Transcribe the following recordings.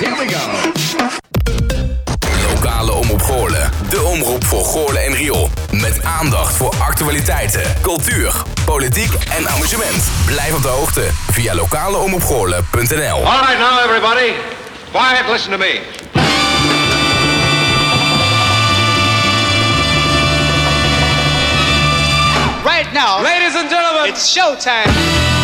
Here we go. Lokale Omroep Goorlen. De omroep voor Goorlen en Riool. Met aandacht voor actualiteiten, cultuur, politiek en amusement. Blijf op de hoogte via lokaleomroepgoorlen.nl All right, now, everybody. Quiet, listen to me. Right now, Ladies and gentlemen, it's showtime.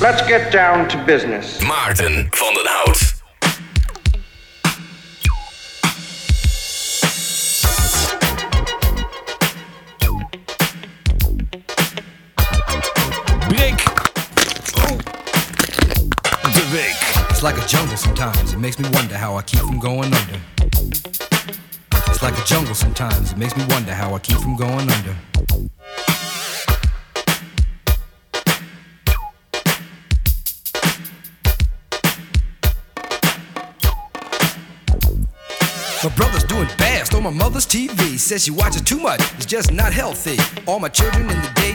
Let's get down to business. Maarten van den Hout. Break. Oh. De week. It's like a jungle sometimes. It makes me wonder how I keep from going under. It's like a jungle sometimes. It makes me wonder how I keep from going under. My brother's doing bad, stole my mother's TV. Says she watches too much, it's just not healthy. All my children in the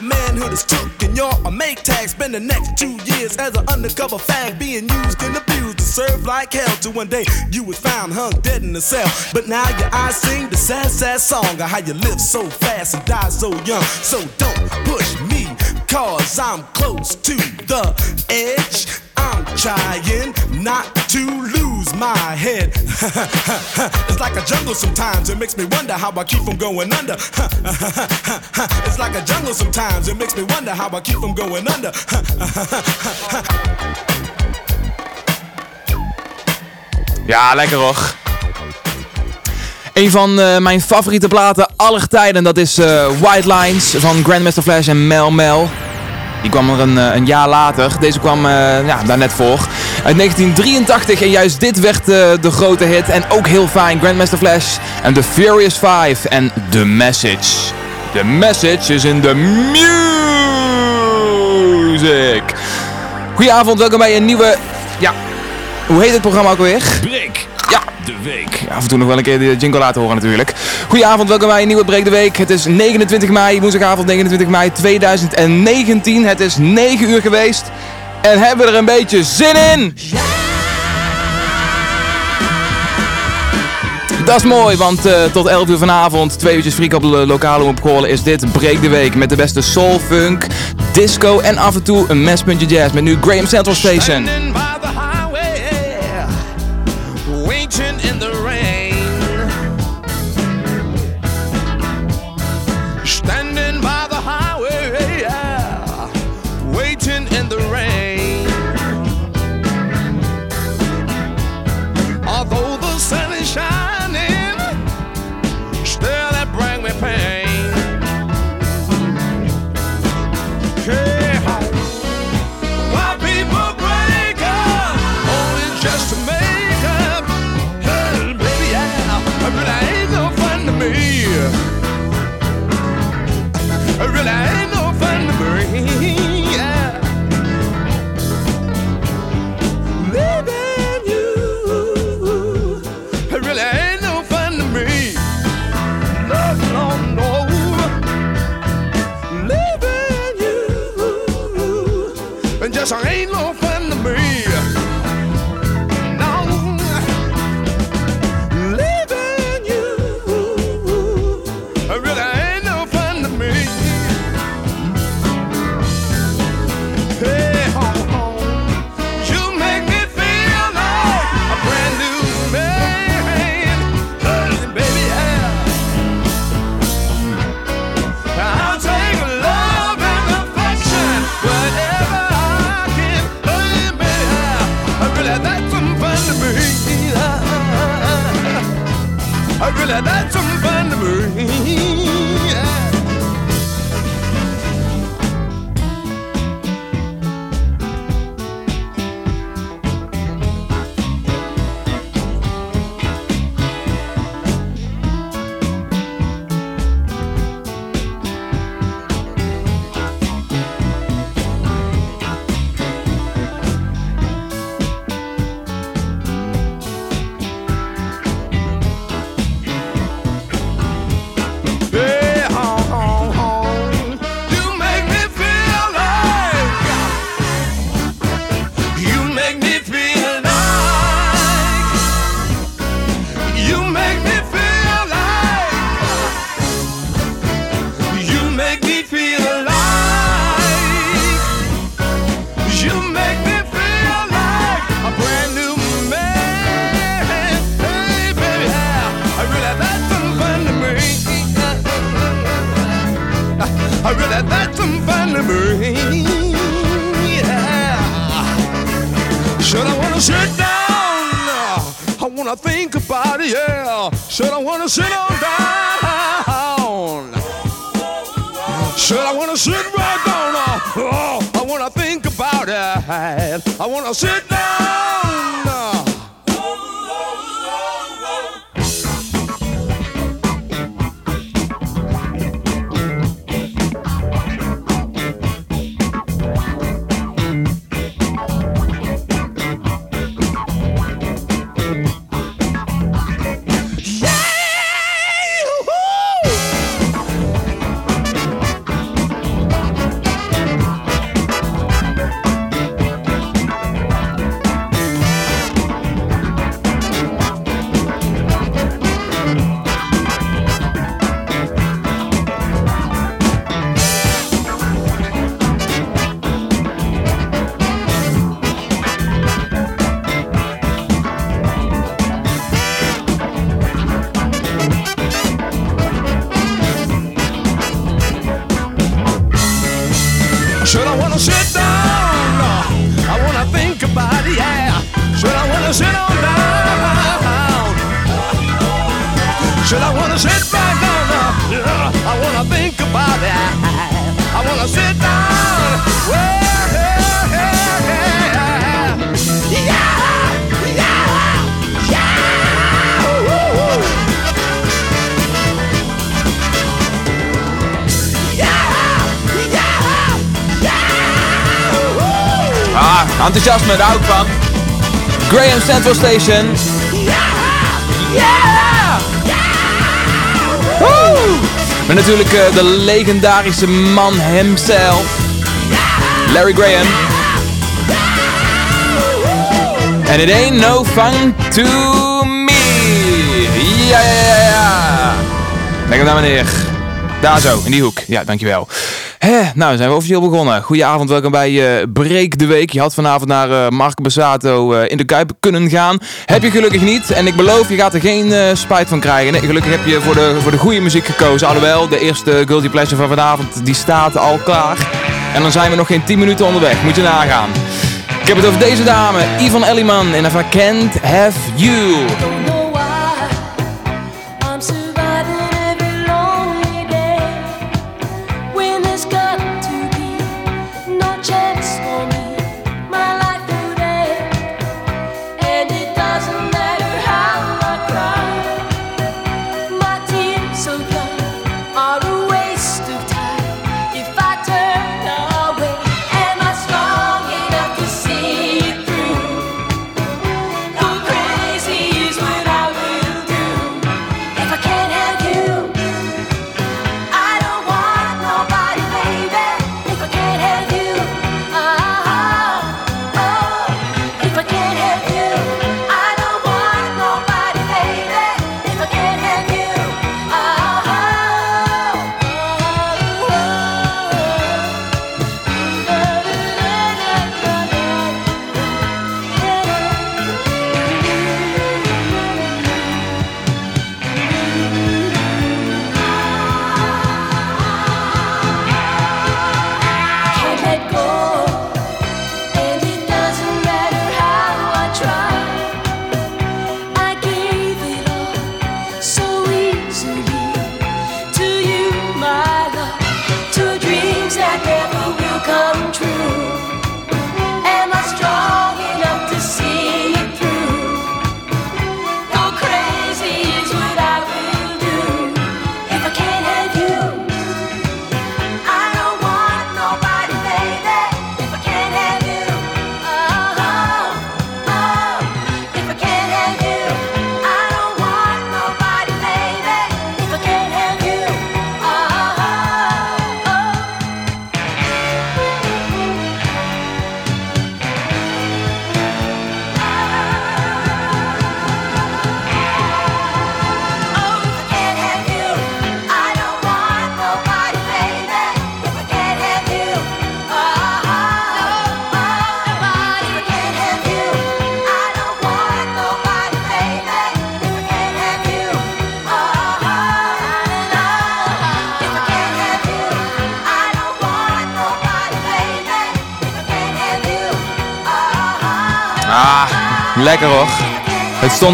your manhood is took and you're a make tag. Spend the next two years as an undercover fag, being used and abused to serve like hell. Till one day you was found hung dead in a cell. But now your eyes sing the sad, sad song of how you live so fast and die so young. So don't push me, cause I'm close to the edge. I'm trying not to lose my head. it's like a jungle sometimes, it makes me wonder how I keep from going under. it's like a jungle sometimes, it makes me wonder how I keep from going under. Ja, lekker hoor. Een van eh, mijn favoriete platen aller tijden, dat is eh, White Lines van Grandmaster Flash en Mel Mel. Die kwam er een, eh, een jaar later. Deze kwam eh, ja, daar net voor. Uit 1983 en juist dit werd eh, de grote hit. En ook heel fijn. Grandmaster Flash en The Furious Five en The Message. The Message is in the music. Goedenavond, welkom bij een nieuwe... Ja, hoe heet het programma ook alweer? Break. Ja, De week. af en toe nog wel een keer de jingle laten horen natuurlijk. Goedenavond, welkom bij een nieuwe Break de Week. Het is 29 mei, woensdagavond 29 mei 2019. Het is 9 uur geweest. En hebben we er een beetje zin in? Dat is mooi, want eh, tot 11 uur vanavond, twee uurtjes freak op de lokale omroep is dit Breek de Week met de beste soul, funk, disco en af en toe een mespuntje jazz met nu Graham Central Station. Said I wanna sit on down. Said I wanna sit right down. Oh, I wanna think about it. I wanna sit down. Central Station. Yeah! Yeah! Met natuurlijk eh, de legendarische man hemzelf. Larry Graham. En it ain't no fun to me. Ja, ja, ja, ja. Lekker naar meneer. Daar zo, in die hoek. Ja, dankjewel. Hè, nou, zijn we officieel begonnen. Goedenavond, welkom bij uh, Breek de Week. Je had vanavond naar uh, Marco Bassato uh, in de Kuip kunnen gaan. Heb je gelukkig niet. En ik beloof, je gaat er geen spijt van krijgen. Nee, gelukkig heb je voor de, voor de goede muziek gekozen. Alhoewel, de eerste Guilty Pleasure van vanavond, die staat al klaar. En dan zijn we nog geen 10 minuten onderweg. Moet je nagaan. Ik heb het over deze dame, Ivan Elliman. En I Can't Have You.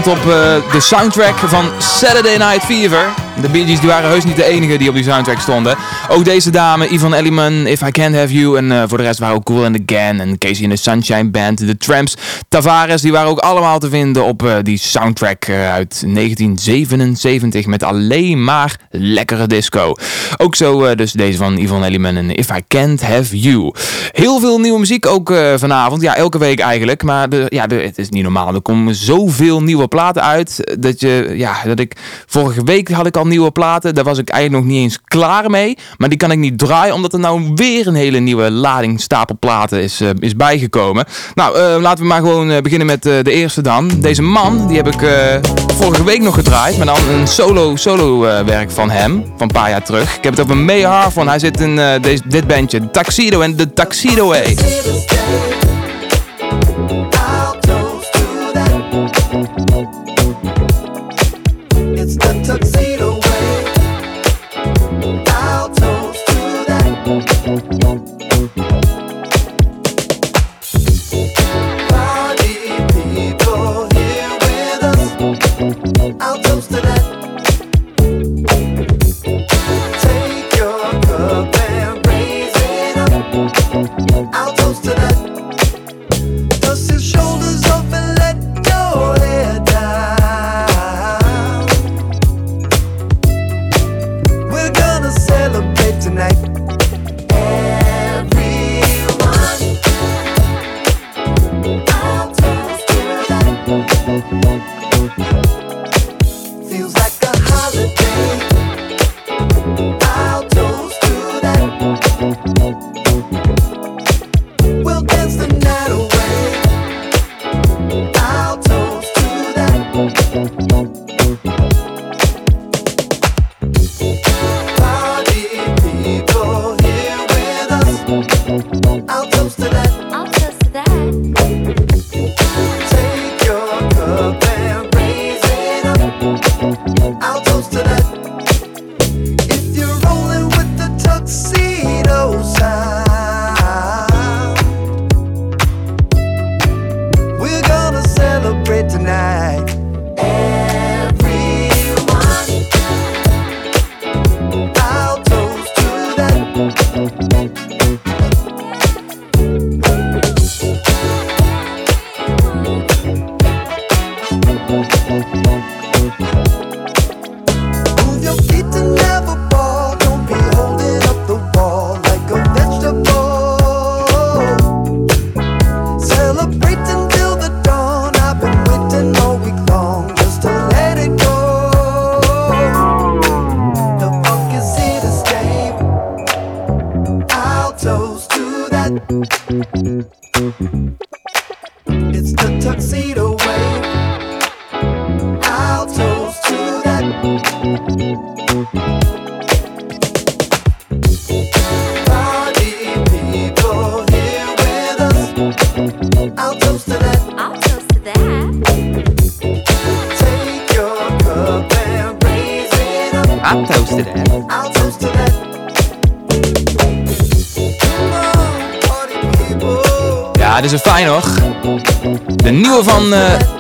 Op uh, de soundtrack van Saturday Night Fever. De Bee Gees die waren heus niet de enige die op die soundtrack stonden. Ook deze dame, Yvonne Elliman, If I Can't Have You. En uh, voor de rest waren ook Cool and Again en Casey in the Sunshine Band. De Tramps, Tavares, die waren ook allemaal te vinden op uh, die soundtrack uh, uit 1977. Met alleen maar lekkere disco. Ook zo dus deze van Yvonne Elliman en If I Can't Have You. Heel veel nieuwe muziek ook vanavond. Ja, elke week eigenlijk. Maar de, ja, het is niet normaal. Er komen zoveel nieuwe platen uit. Dat, je, ja, dat ik vorige week had ik al nieuwe platen. Daar was ik eigenlijk nog niet eens klaar mee. Maar die kan ik niet draaien, omdat er nou weer een hele nieuwe lading stapelplaten is, uh, is bijgekomen. Nou, uh, laten we maar gewoon uh, beginnen met de eerste dan. Deze man, die heb ik vorige week nog gedraaid. Maar dan een solo, solo werk van hem, van een paar jaar terug. Ik heb het over May Harfon. Hij zit in deze, dit bandje, Tuxedo en The Tuxedo Way. I'll toast to that.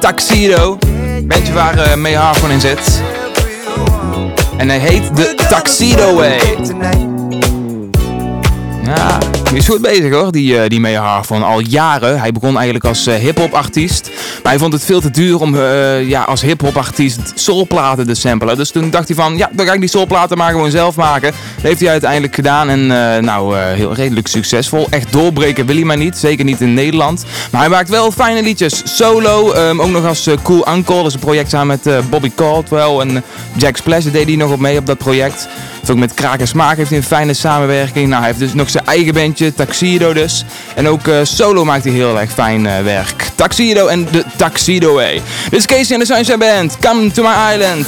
Taxido. Bandje waar eh May in zit. En hij heet de Taxido Way. Is goed bezig hoor, die, eh die May Harfon. Al jaren. Hij begon eigenlijk als eh, hip-hop artiest. Maar hij vond het veel te duur om eh, ja, als hip-hop artiest soulplaten te samplen. Dus toen dacht hij van, ja, dan ga ik die soulplaten maar gewoon zelf maken. Dat heeft hij uiteindelijk gedaan. En nou, heel redelijk succesvol. Echt doorbreken wil hij maar niet. Zeker niet in Nederland. Maar hij maakt wel fijne liedjes. Solo, ehm, ook nog als Cool Uncle. Dat is een project samen met Bobby Caldwell en Jack Splash. Deed hij nog op mee op dat project. Ook met Kraak en Smaak heeft hij een fijne samenwerking. Nou, hij heeft dus nog zijn eigen bandje, Taxido dus. En ook eh, solo maakt hij heel erg fijn eh, werk. Taxido en de Taxido Way. Dit is Casey en de Sunshine Band. Come to my island.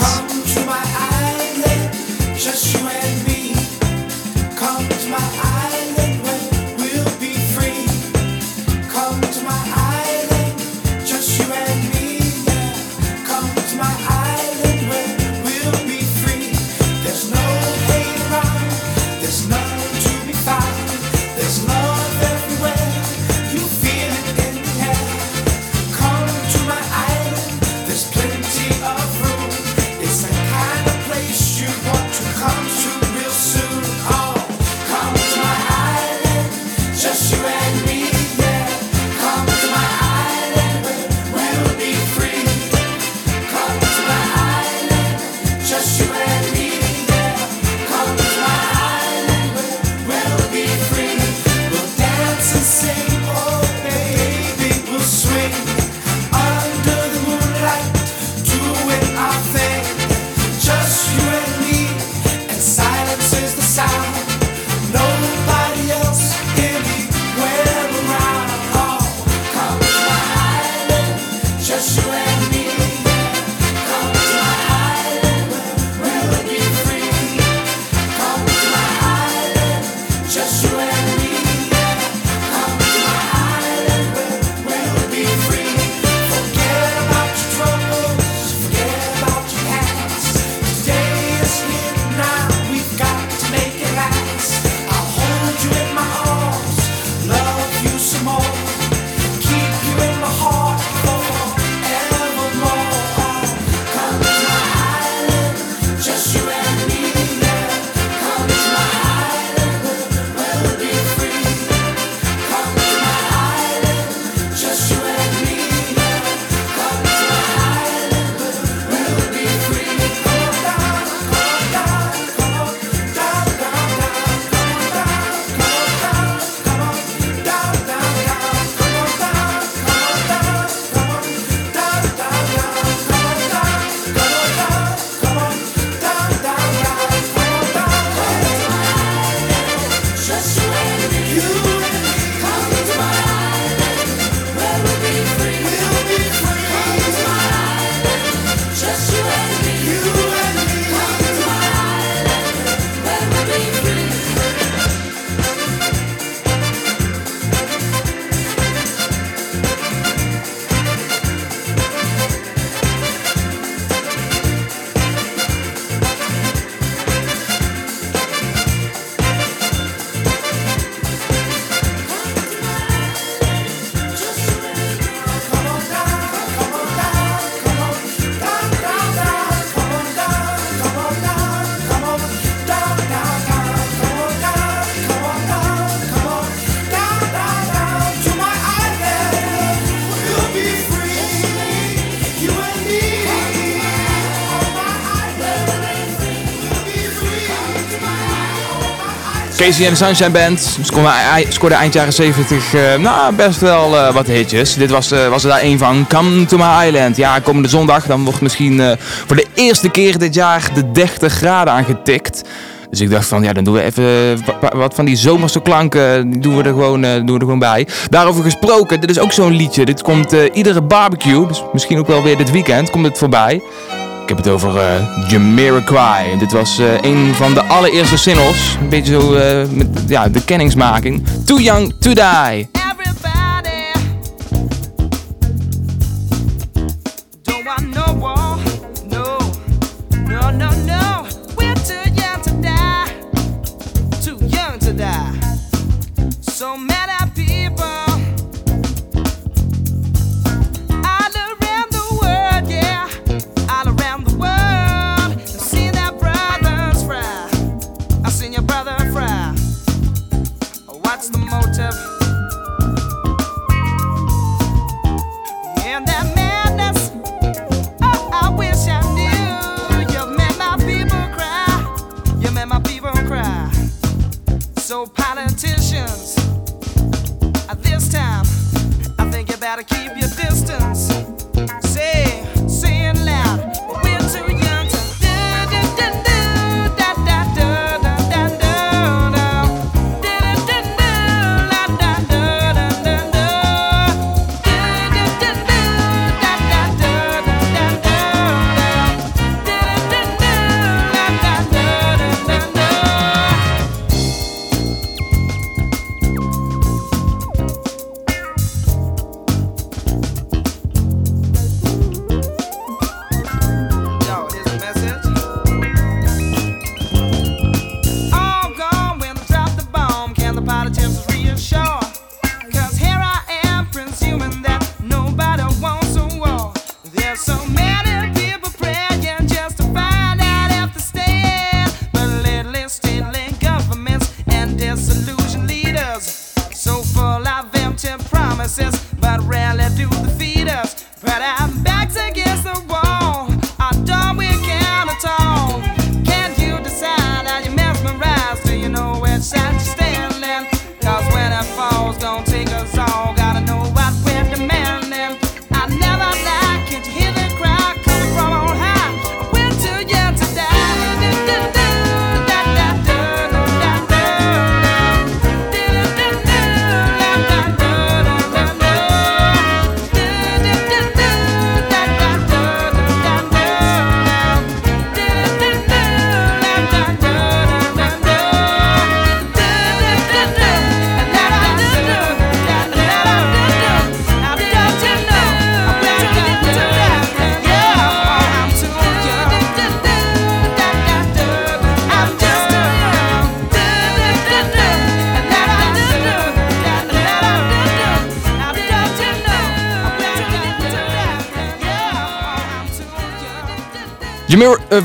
Casey en de Sunshine Band scoorde, ei- scoorde eind jaren 70 eh, nou, best wel eh, wat hitjes. Dit was, eh, was er daar één van. Come to my island. Ja, komende zondag dan wordt misschien voor de eerste keer dit jaar de 30 graden aangetikt. Dus ik dacht van, ja, dan doen we even wa- wa- wat van die zomerse klanken, die doen we er gewoon, doen we er gewoon bij. Daarover gesproken, dit is ook zo'n liedje. Dit komt iedere barbecue, dus misschien ook wel weer dit weekend, komt het voorbij. Ik heb het over eh Jamiroquai. Dit was eh, een van de allereerste singles. Een beetje zo eh, met ja, de kenningsmaking. Too Young to Die.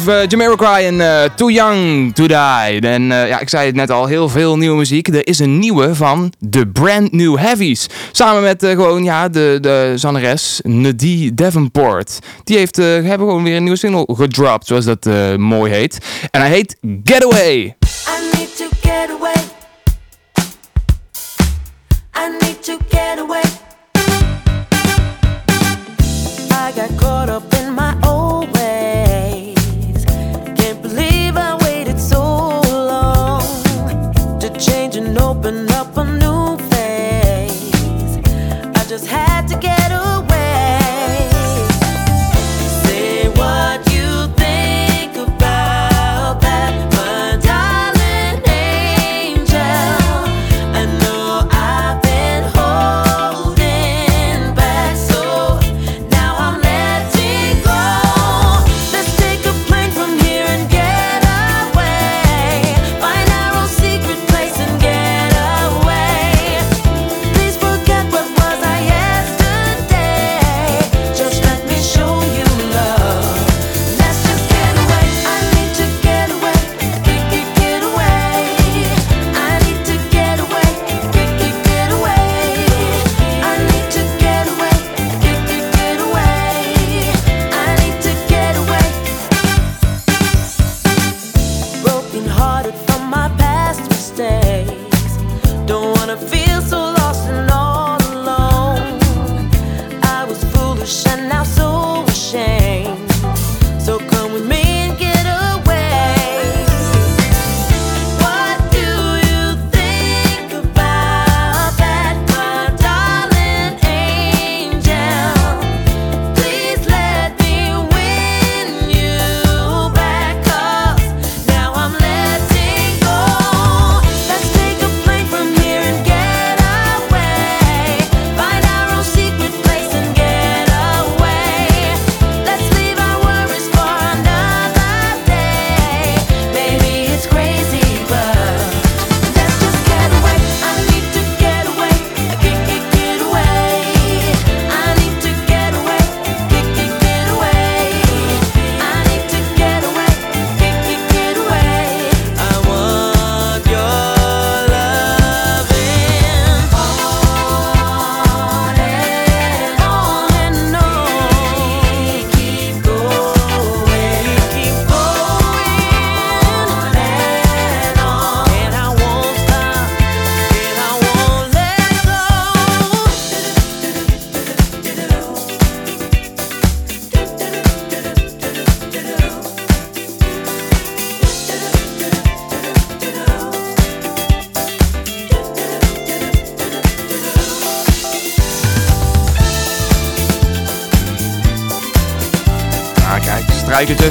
Of, eh, Jamiroquai en eh, Too Young to Die. En eh, ja, ik zei het net al, heel veel nieuwe muziek. Er is een nieuwe van The Brand New Heavies. Samen met eh, gewoon ja, de, de zangeres Nadie Davenport. Die heeft, hebben gewoon weer een nieuwe single gedropt, zoals dat mooi heet. En hij heet Getaway. I need to get away. I need to get away. I got caught up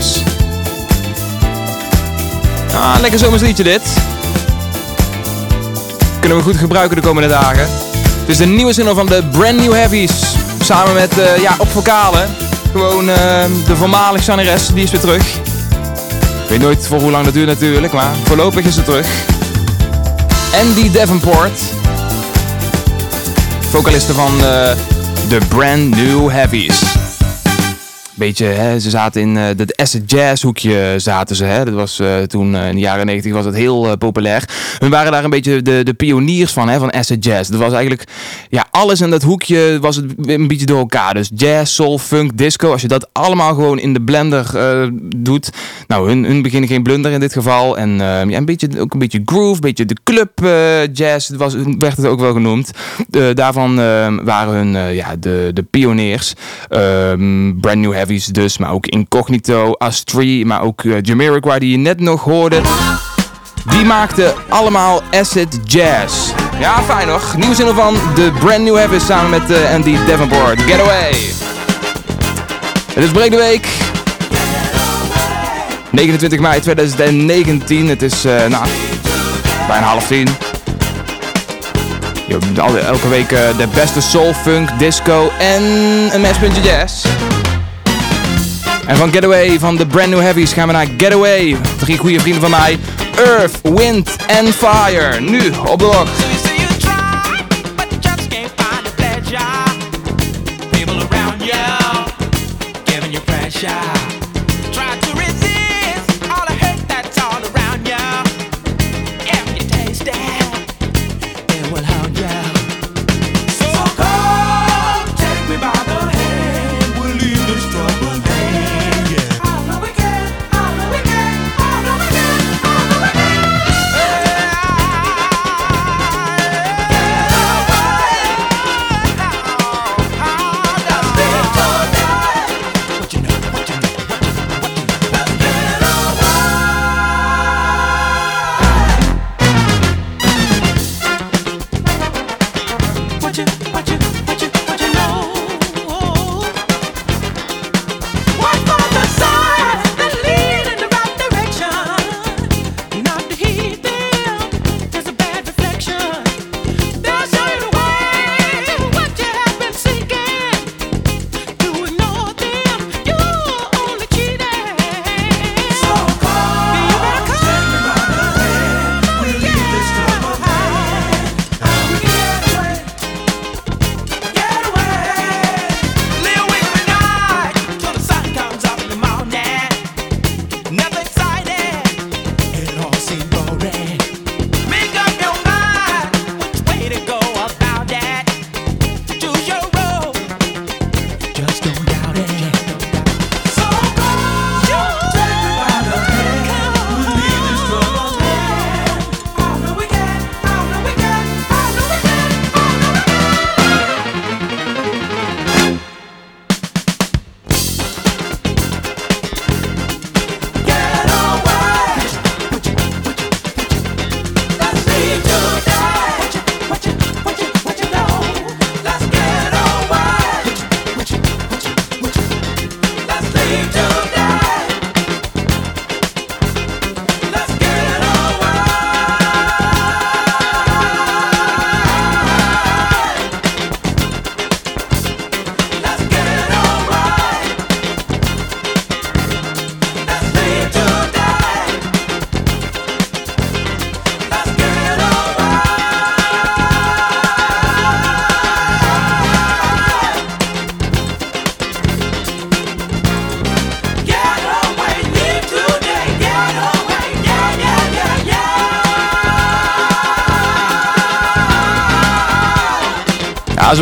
strijkertjes. Ah, lekker zomers liedje dit. Kunnen we goed gebruiken de komende dagen. Het is de nieuwe single van de Brand New Heavies. Samen met, eh, ja, op vocalen. Gewoon eh, de voormalig zangeres, die is weer terug. Ik weet nooit voor hoe lang dat duurt natuurlijk, maar voorlopig is ze terug. Andy Davenport. Vocaliste van eh, de Brand New Heavies. Beetje, hè, ze zaten in eh het acid jazz hoekje zaten ze. Hè. Dat was eh, toen eh, in de jaren 90 was het heel populair. Hun waren daar een beetje de, de pioniers van, hè, van acid jazz. Dat was eigenlijk, ja, alles in dat hoekje was het een beetje door elkaar. Dus jazz, soul, funk, disco. Als je dat allemaal gewoon in de blender eh, doet. Nou, hun, hun beginnen geen blunder in dit geval. En eh, ja, een beetje, ook een beetje groove, een beetje de club eh, jazz was, werd het ook wel genoemd. Daarvan eh, waren hun ja, de, de pioniers. Ehm, Brand New Heavies dus, maar ook Incognito, Astri, maar ook uh, Jamiroquai die je net nog hoorde. Die maakten allemaal acid jazz. Ja, fijn nog. Nieuwe zin van de Brand New Heavies samen met eh, Andy Davenport. Getaway. Het is Break de Week. 29 mei 2019. Het is, eh, nou, bijna half tien. Elke week eh, de beste soul, funk, disco en een mespuntje jazz. En van Getaway, van de Brand New Heavies, gaan we naar Getaway. Drie goede vrienden van mij. Earth, Wind and Fire. Nu op de wacht. People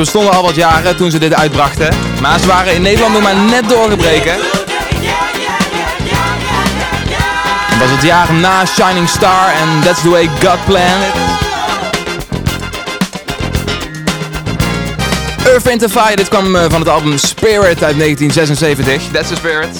ze bestonden al wat jaren toen ze dit uitbrachten. Maar ze waren in Nederland nog maar net doorgebreken. Het was het jaar na Shining Star en That's the Way God Planned It. Earth, and Fire, dit kwam eh, van het album Spirit uit 1976. That's the Spirit.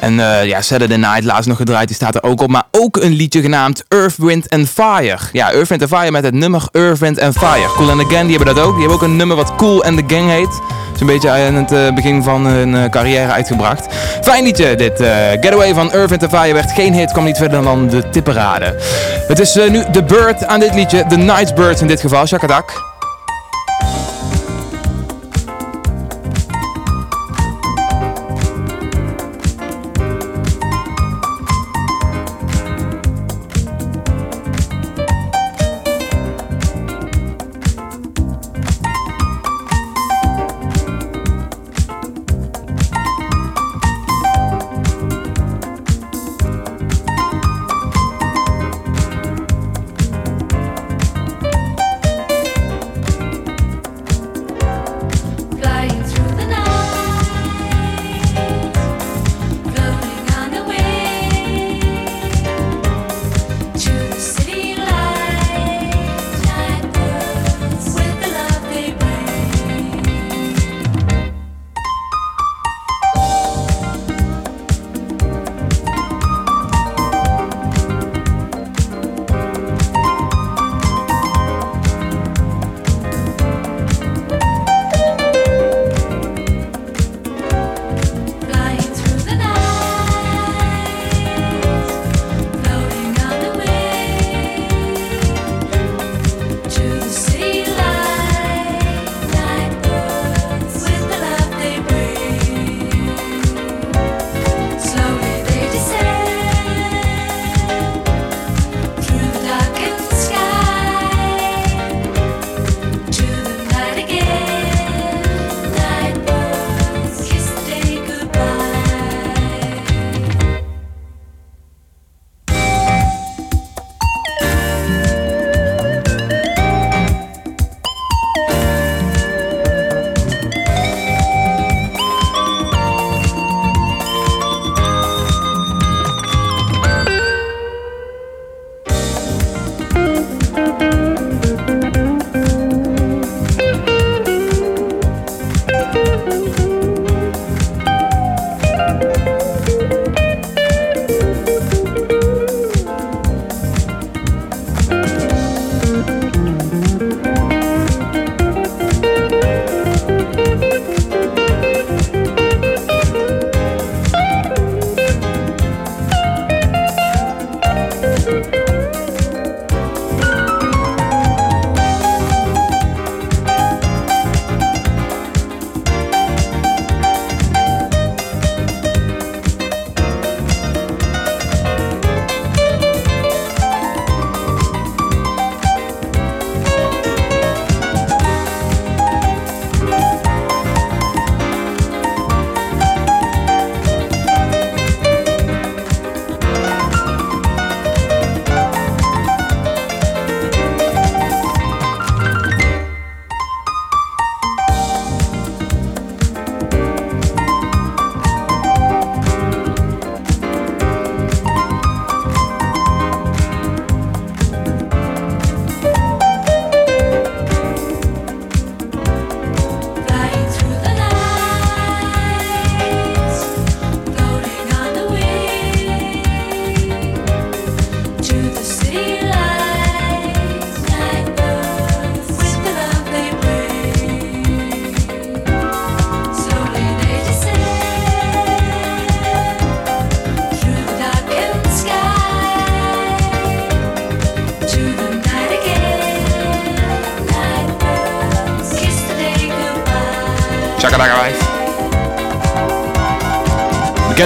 En eh, ja, Saturday Night, laatst nog gedraaid, die staat er ook op. Maar ook een liedje genaamd Earth, Wind and Fire. Ja, Earth, Wind and Fire met het nummer Earth, Wind and Fire. Cool and the Gang, die hebben dat ook. Die hebben ook een nummer wat Cool and the Gang heet. Zo'n beetje aan het eh, begin van hun eh, carrière uitgebracht. Fijn liedje dit. Getaway van Irvin Tafaya werd geen hit, kwam niet verder dan de tipperade. Het is nu The Bird aan dit liedje. The Night's Bird in dit geval. Shakadak.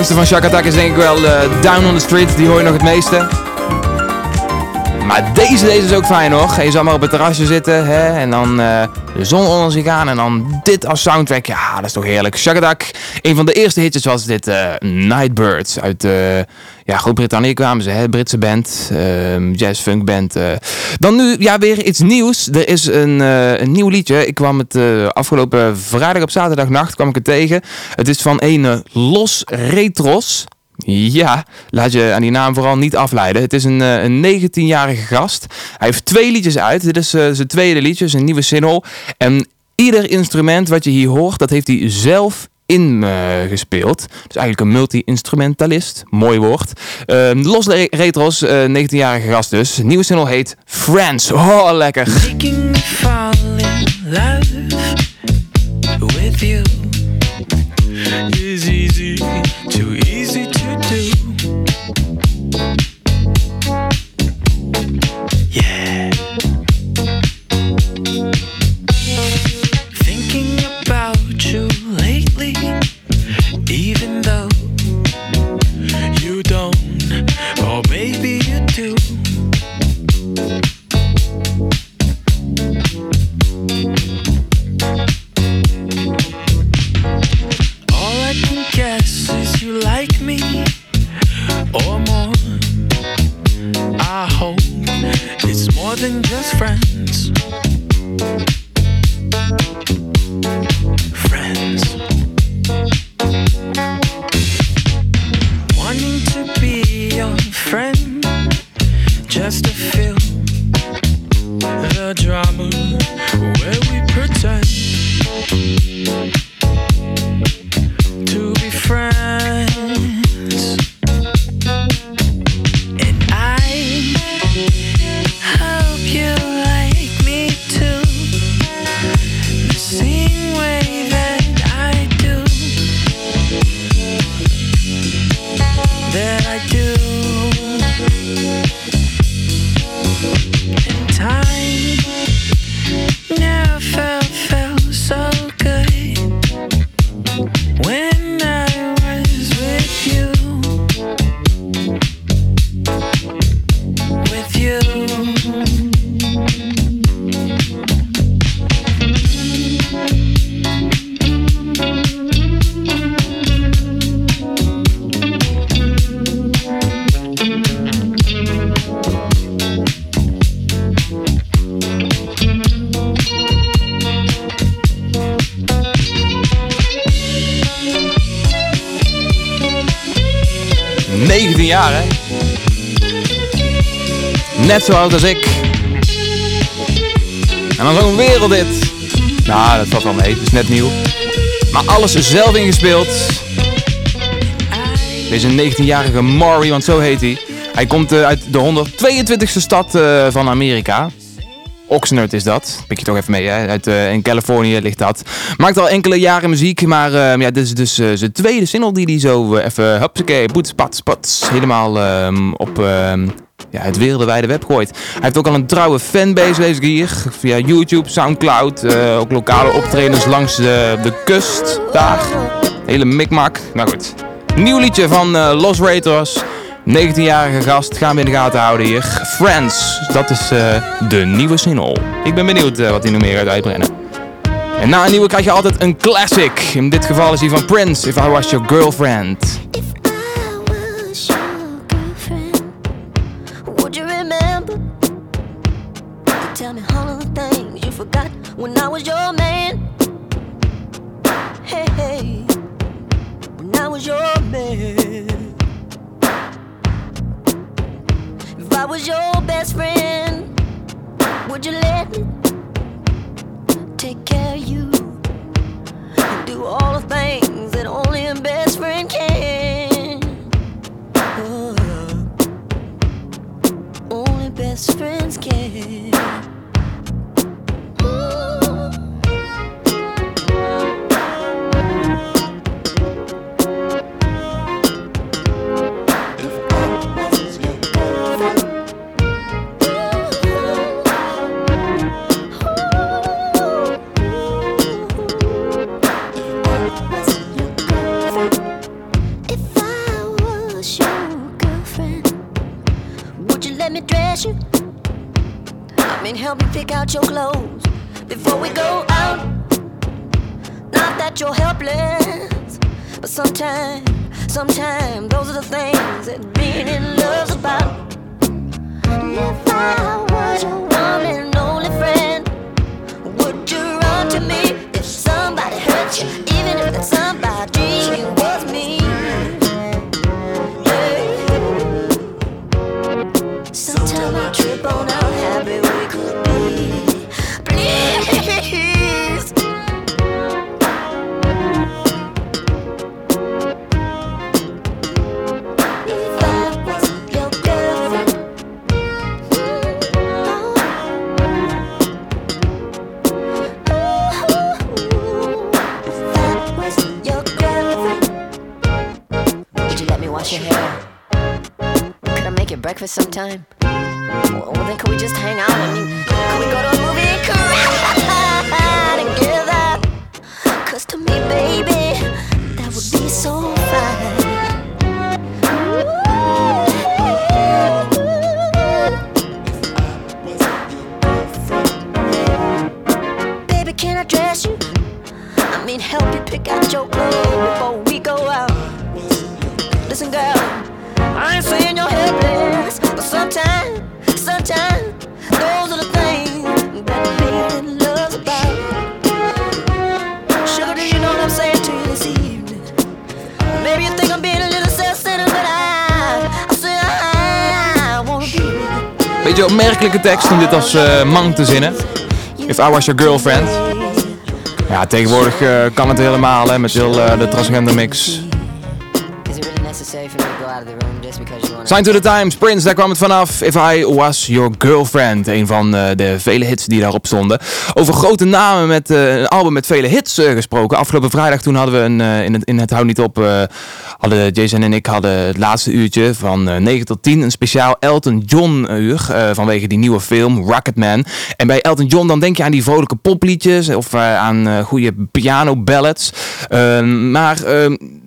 Bekendste van Shakadak is denk ik wel eh, Down on the Street. Die hoor je nog het meeste. Maar deze, deze is ook fijn hoor. Je zal maar op het terrasje zitten hè, en dan eh, de zon onder zich aan en dan dit als soundtrack. Ja, dat is toch heerlijk. Shakadak, een van de eerste hitjes was dit eh, Nightbirds. Uit ja, Groot-Brittannië kwamen ze, hè, Britse band, uh, jazz-funk band. eh. Dan nu ja, weer iets nieuws. Er is een, eh, een nieuw liedje. Ik kwam het eh, afgelopen vrijdag op zaterdagnacht kwam ik het tegen. Het is van een Los Retros. Ja, laat je aan die naam vooral niet afleiden. Het is een, een 19-jarige gast. Hij heeft twee liedjes uit. Dit is zijn tweede liedje, zijn nieuwe single. En ieder instrument wat je hier hoort, dat heeft hij zelf ingespeeld. dus eigenlijk een multi-instrumentalist. Mooi woord. Eh, Los Retros, eh, 19-jarige gast dus. Nieuwe single heet Friends. Oh, lekker. In love with you. Zo oud als ik. En dan zo'n wereldhit. Nou, dat valt wel mee. Het is net nieuw. Maar alles zelf ingespeeld. Deze 19-jarige Maury, want zo heet hij. Hij komt eh, uit de 122e stad eh, van Amerika. Oxnard is dat. Pik je toch even mee, hè? Uit, eh, in Californië ligt dat. Maakt al enkele jaren muziek, maar ja, dit is dus zijn tweede single die hij zo even, hupsakee, boets, pats, pats, helemaal ehm, op ehm, ja, het wereldwijde web gooit. Hij heeft ook al een trouwe fanbase, lees ik hier. Via YouTube, Soundcloud, eh, ook lokale optredens langs de, de kust, daar. Hele mikmak. Nou goed. Nieuw liedje van eh, Los Raiders. 19-jarige gast, gaan we in de gaten houden hier. Friends, dat is eh, de nieuwe single. Ik ben benieuwd wat hij nog meer gaat uitbrengen. En na een nieuwe krijg je altijd een classic. In dit geval is die van Prince, If I Was Your Girlfriend. I help me pick out your clothes before we go out. Not that you're helpless, but sometimes, sometimes those are the things that being in love's about. If I was your one and only friend, would you run to me if somebody hurt you, even if that time. Well, then can we just hang opmerkelijke tekst om dit als eh, man te zinnen. If I Was Your Girlfriend. Ja, tegenwoordig eh, kan het helemaal hè, met heel eh, de transgender mix. Sign to the Times, Prince, daar kwam het vanaf. If I Was Your Girlfriend. Een van eh, de vele hits die daarop stonden. Over grote namen met eh, een album met vele hits eh, gesproken. Afgelopen vrijdag toen hadden we een, in, het, in het Hou Niet Op... hadden Jason en ik hadden het laatste uurtje van eh, 9 tot 10. Een speciaal Elton John uur. vanwege die nieuwe film Rocketman. En bij Elton John dan denk je aan die vrolijke popliedjes. Of aan goede piano ballads. Ehm, maar...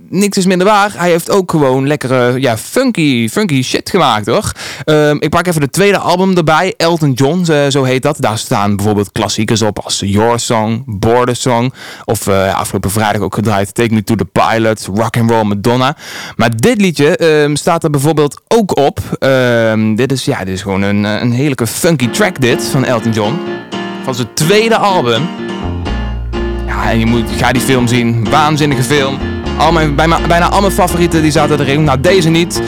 niks is minder waar. Hij heeft ook gewoon lekkere, ja, funky, funky shit gemaakt, hoor. Ehm, ik pak even de tweede album erbij. Elton John, zo- heet dat. Daar staan bijvoorbeeld klassiekers op als Your Song, Border Song. Of eh, afgelopen vrijdag ook gedraaid Take Me To The Pilot, Rock and Roll Madonna. Maar dit liedje ehm, staat er bijvoorbeeld ook op. Ehm, dit, is, ja, dit is gewoon een, een heerlijke funky track dit, van Elton John. Van zijn tweede album. Ja, en je moet, ga die film zien. Waanzinnige film. Al mijn, bijna, bijna al mijn favorieten die zaten erin. Nou, deze niet.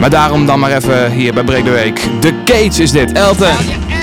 Maar daarom dan maar even hier bij Break de Week. The Cage is dit, Elton.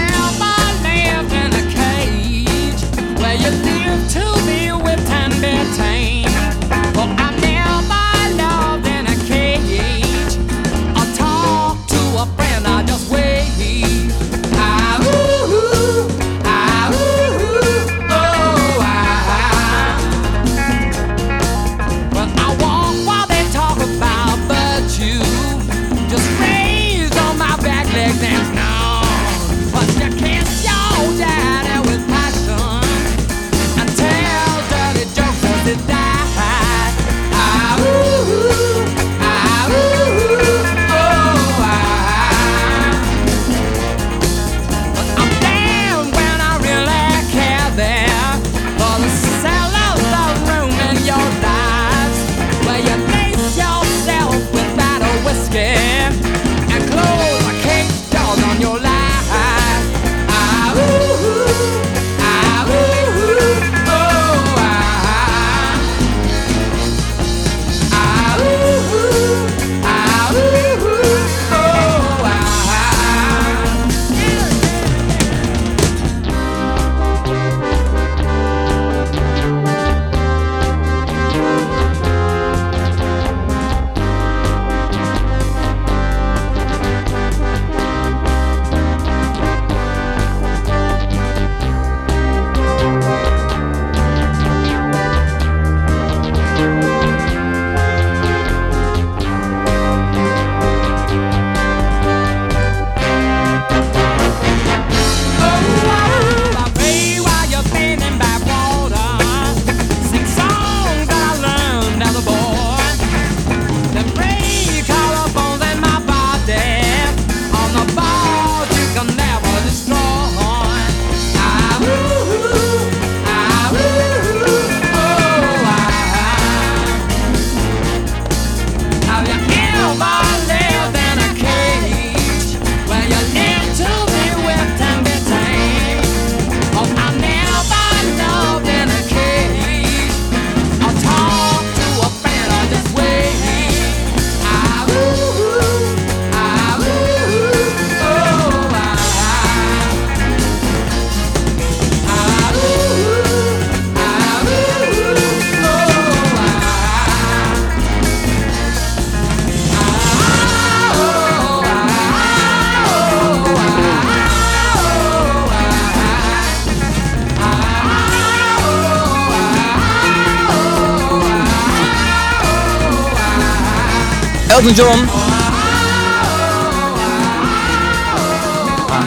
Elton John.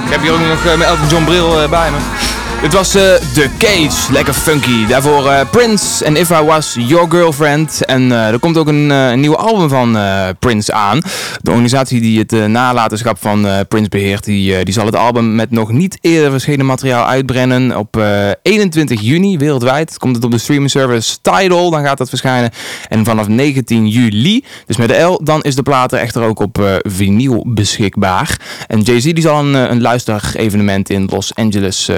Ik heb hier ook nog eh, mijn Elton John bril eh, bij me. Dit was eh, The Cage, lekker funky. Daarvoor eh, Prince en If I Was Your Girlfriend. En eh, er komt ook een, een nieuw album van Prince aan. De organisatie die het nalatenschap van Prince beheert, die, die zal het album met nog niet eerder verschenen materiaal uitbrengen. Op eh, 21 juni wereldwijd komt het op de streaming service Tidal. Dan gaat dat verschijnen. En vanaf 19 juli, dus met de L, dan is de plaat er echter ook op vinyl beschikbaar. En Jay-Z die zal een, een luisterevenement in Los Angeles eh,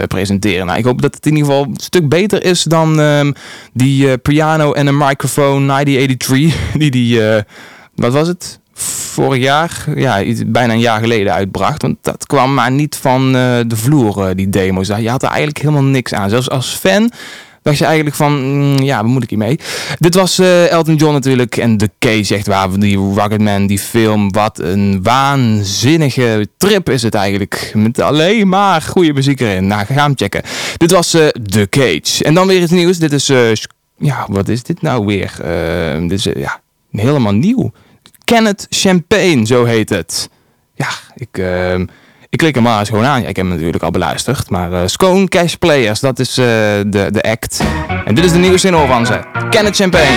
Nou, ik hoop dat het in ieder geval een stuk beter is dan ehm, die eh, piano en een microfoon 1983. Die die, eh, wat was het? Vorig jaar, ja, bijna een jaar geleden uitbracht. Want dat kwam maar niet van eh, de vloer, die demo's. Je had er eigenlijk helemaal niks aan. Zelfs als fan dacht je eigenlijk van, mm, ja, wat moet ik hiermee? Dit was eh, Elton John natuurlijk en The Cage, echt waar, die Rocketman, die film. Wat een waanzinnige trip is het eigenlijk. Met alleen maar goede muziek erin. Nou, ga hem checken. Dit was eh The Cage. En dan weer iets nieuws. Dit is, eh, ja, wat is dit nou weer? Dit is, ja, helemaal nieuw. Kenneth Champagne, zo heet het. Ja, ik, ehm, ik klik hem maar eens gewoon aan. Ik heb hem natuurlijk al beluisterd. Maar eh Scone Cash Players, dat is eh, de, de act. En dit is de nieuwe single van ze. Kenneth Champagne.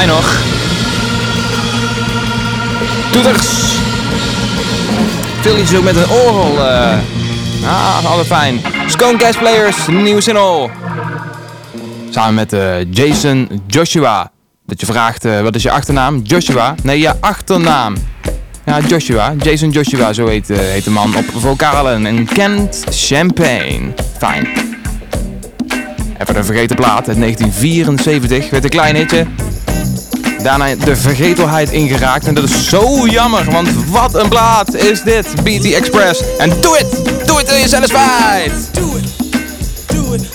Fijn nog. Toeters. Veel ook met een orgel. eh. Ah, altijd fijn. Scone Gas Players, nieuwe single. Samen met eh, Jason Joshua. Dat je vraagt, eh, wat is je achternaam? Joshua? Nee, je achternaam. Ja, Joshua. Jason Joshua, zo heet, heet de man op vocalen. En Kent Champagne. Fijn. Even een vergeten plaat uit 1974. Werd een klein hitje. Daarna de vergetelheid ingeraakt. En dat is zo jammer, want wat een plaat is dit. BT Express. En do it! Do it till you're satisfied! Do it, do it,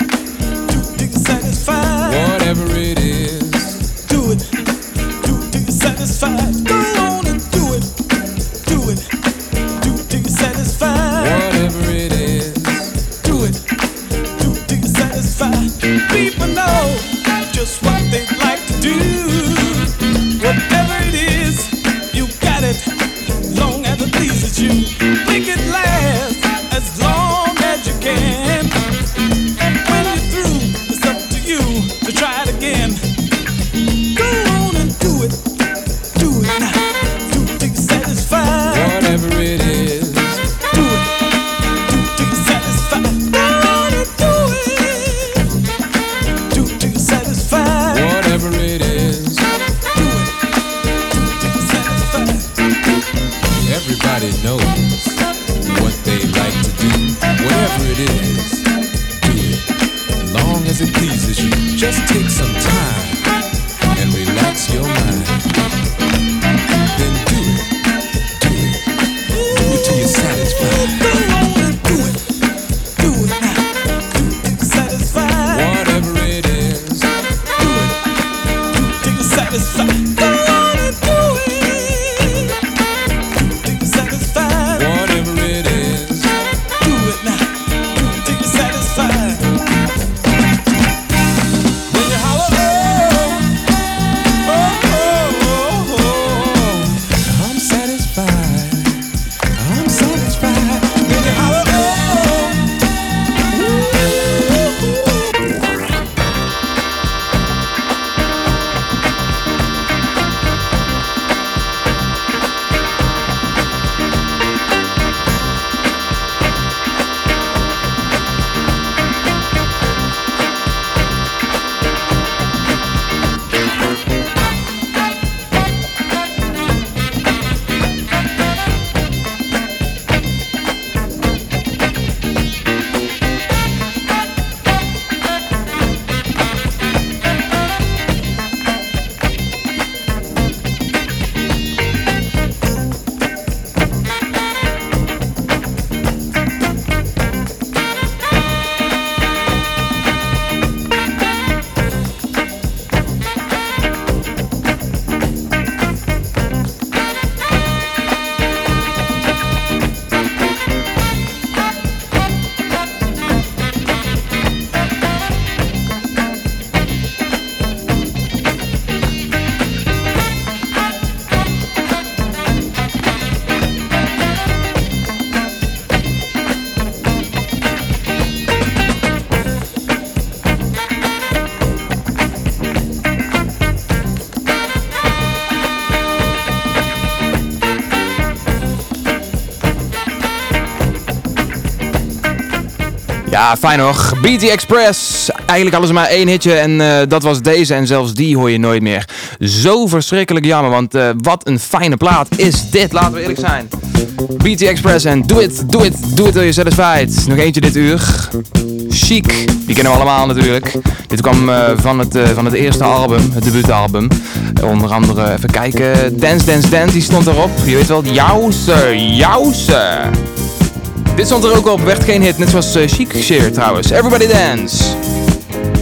do you're satisfied. Whatever it is, do it, do till you're satisfied. Go on and do it, do it, do till you're satisfied. Whatever it is, do it, do till you're satisfied. People know just what they like to do. Ja, fijn hoor. BT Express. Eigenlijk alles maar één hitje en eh, dat was deze en zelfs die hoor je nooit meer. Zo verschrikkelijk jammer, want eh, wat een fijne plaat is dit, laten we eerlijk zijn. BT Express en Do It, Do It, Do It Till You're Satisfied. Nog eentje dit uur. Chic, die kennen we allemaal natuurlijk. Dit kwam eh, van, het, van het eerste album, het debuutalbum. onder andere, even kijken, Dance Dance Dance, die stond erop. Je weet wel, Jause, Jause. Dit stond er ook op, werd geen hit, net zoals uh, Chic Sheer trouwens. Everybody Dance.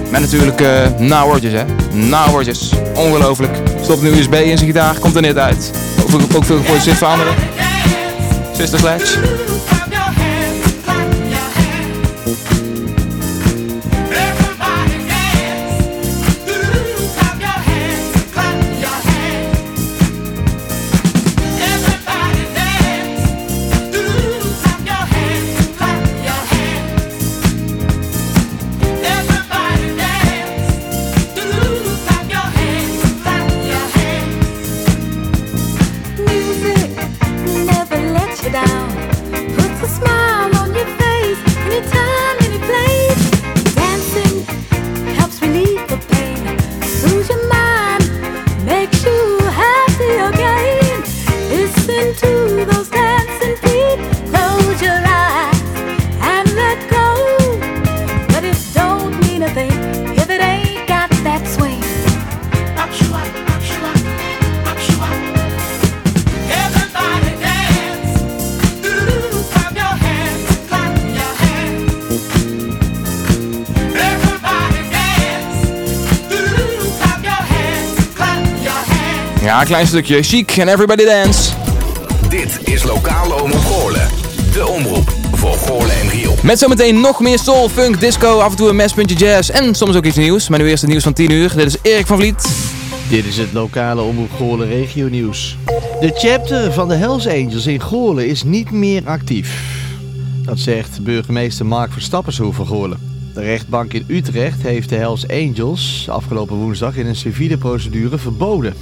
Met natuurlijk uh, nawoordjes hè, nawoordjes. Ongelooflijk. Stopt nu USB in zijn gitaar, komt er net uit. Ook, ook veel geproduceerd voor anderen. Sister Sledge. Een klein stukje. Chic en Everybody Dance. Dit is Lokale Omroep Goorlen. De omroep voor Goorlen en Riel. Met zometeen nog meer soul, funk, disco, af en toe een mespuntje jazz en soms ook iets nieuws. Maar nu eerst het nieuws van 10 uur. Dit is Erik van Vliet. Dit is het lokale Omroep Goorlen regio nieuws. De chapter van de Hells Angels in Goorlen is niet meer actief. Dat zegt burgemeester Mark Verstappershoef van Goorlen. De rechtbank in Utrecht heeft de Hells Angels afgelopen woensdag in een civiele procedure verboden.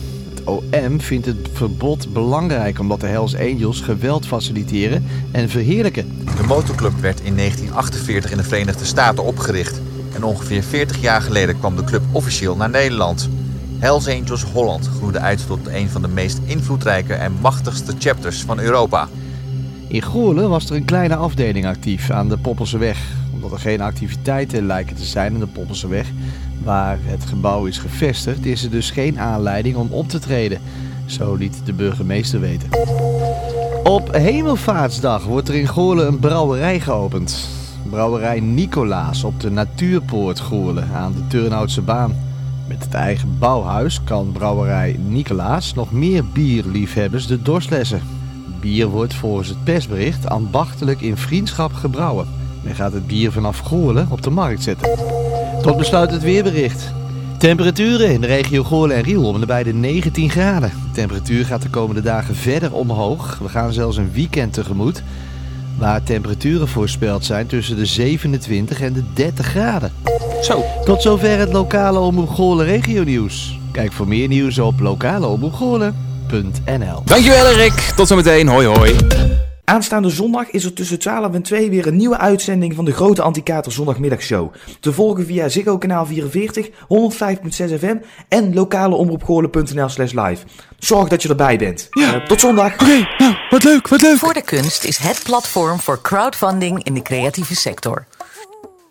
Het OM vindt het verbod belangrijk omdat de Hells Angels geweld faciliteren en verheerlijken. De motorclub werd in 1948 in de Verenigde Staten opgericht. En ongeveer 40 jaar geleden kwam de club officieel naar Nederland. Hells Angels Holland groeide uit tot een van de meest invloedrijke en machtigste chapters van Europa. In Goorlen was er een kleine afdeling actief aan de Poppelseweg. Omdat er geen activiteiten lijken te zijn aan de Poppelseweg, waar het gebouw is gevestigd, is er dus geen aanleiding om op te treden. Zo liet de burgemeester weten. Op Hemelvaartsdag wordt er in Goorlen een brouwerij geopend. Brouwerij Nicolaas op de Natuurpoort Goorlen aan de Turnhoutse baan. Met het eigen bouwhuis kan brouwerij Nicolaas nog meer bierliefhebbers de dorst lessen. Bier wordt volgens het persbericht ambachtelijk in vriendschap gebrouwen. Men gaat het bier vanaf Goorlen op de markt zetten. Tot besluit het weerbericht. Temperaturen in de regio Goorlen en Riel om de bij de 19 graden. De temperatuur gaat de komende dagen verder omhoog. We gaan zelfs een weekend tegemoet waar temperaturen voorspeld zijn tussen de 27 en de 30 graden. Zo. Tot zover het lokale Omroep Goorlen regio nieuws. Kijk voor meer nieuws op lokaleomroepgoorlen.nl Dankjewel Erik. Tot zometeen. Hoi hoi. Aanstaande zondag is er tussen 12 en 2 weer een nieuwe uitzending van de Grote Antikater Zondagmiddagshow. Te volgen via Ziggo kanaal 44, 105.6 FM en lokaleomroepgoorlen.nl slash live. Zorg dat je erbij bent. Eh, tot zondag. Oké, nou, wat leuk, wat leuk. Voor de Kunst is het platform voor crowdfunding in de creatieve sector.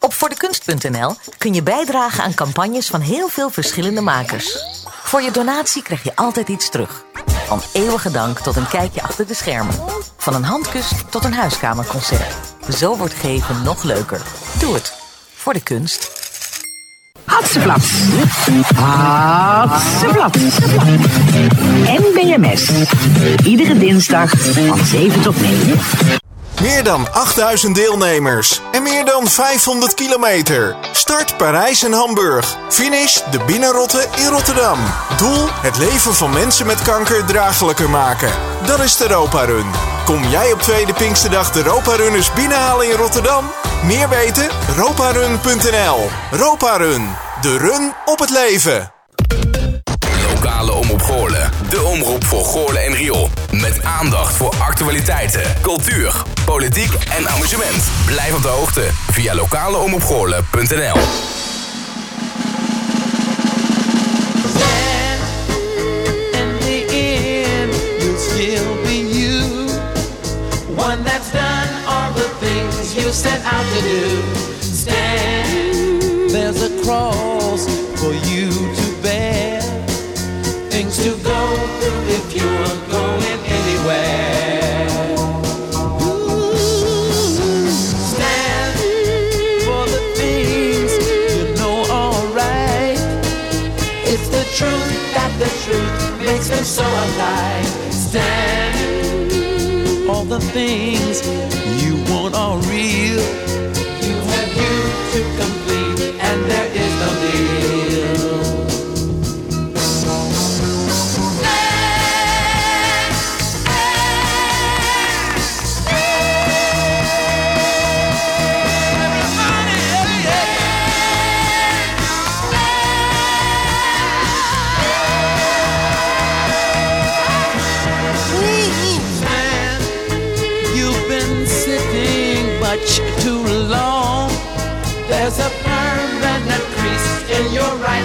Op voordekunst.nl kun je bijdragen aan campagnes van heel veel verschillende makers. Voor je donatie krijg je altijd iets terug. Van eeuwige dank tot een kijkje achter de schermen. Van een handkus tot een huiskamerconcert. Zo wordt geven nog leuker. Doe het. Voor de kunst. Hatseplat. Hatseplat. NBMS. Iedere dinsdag van 7 tot 9. Meer dan 8000 deelnemers en meer dan 500 kilometer. Start Parijs en Hamburg. Finish de Binnenrotte in Rotterdam. Doel het leven van mensen met kanker draaglijker maken. Dat is de Europa Run. Kom jij op tweede Pinksterdag de Europa Runners binnenhalen in Rotterdam? Meer weten? roparun.nl. Ropa Run. De run op het leven. Lokale Goorlen. De omroep voor Goorlen en Riool. Met aandacht voor actualiteiten, cultuur, politiek en amusement. Blijf op de hoogte via lokaleomroepgoorlen.nl. One that's done all the things you set out to do. So alive. Stand. All the things you want are real.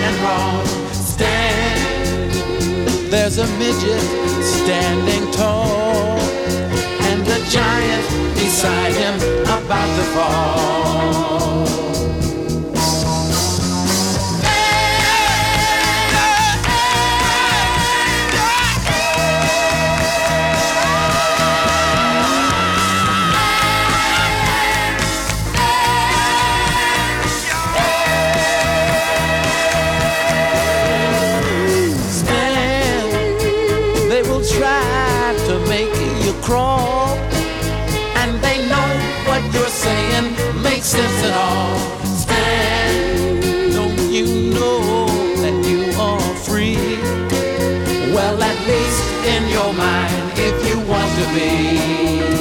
And wrong. Stand. There's a midget standing tall, and a giant beside him about to fall. Makes at all. Stand. Don't you know that you are free? Well, at least in your mind, if you want to be.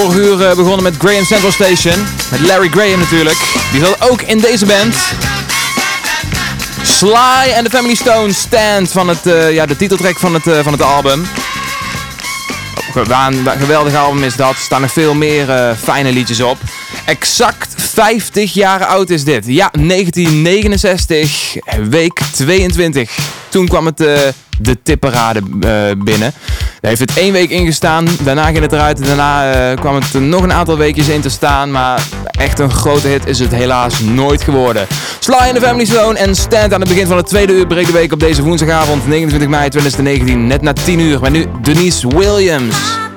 Vorig uur eh, begonnen met Graham Central Station. Met Larry Graham natuurlijk. Die zat ook in deze band. Sly and the Family Stone Stand van het, eh, ja, de titeltrack van het, eh, van het album. Geweldig album is dat. Er staan nog veel meer fijne liedjes op. Exact 50 jaar oud is dit. Ja, 1969, week 22. Toen kwam het de tipperade eh, binnen. Daar heeft het één week ingestaan. Daarna ging het eruit. En daarna eh, kwam het er nog een aantal weekjes in te staan. Maar echt een grote hit is het helaas nooit geworden. Sly in the Family Stone en Stand aan het begin van het tweede uur breekt de week op deze woensdagavond 29 mei 2019. Net na 10 uur. Maar nu Denise Williams.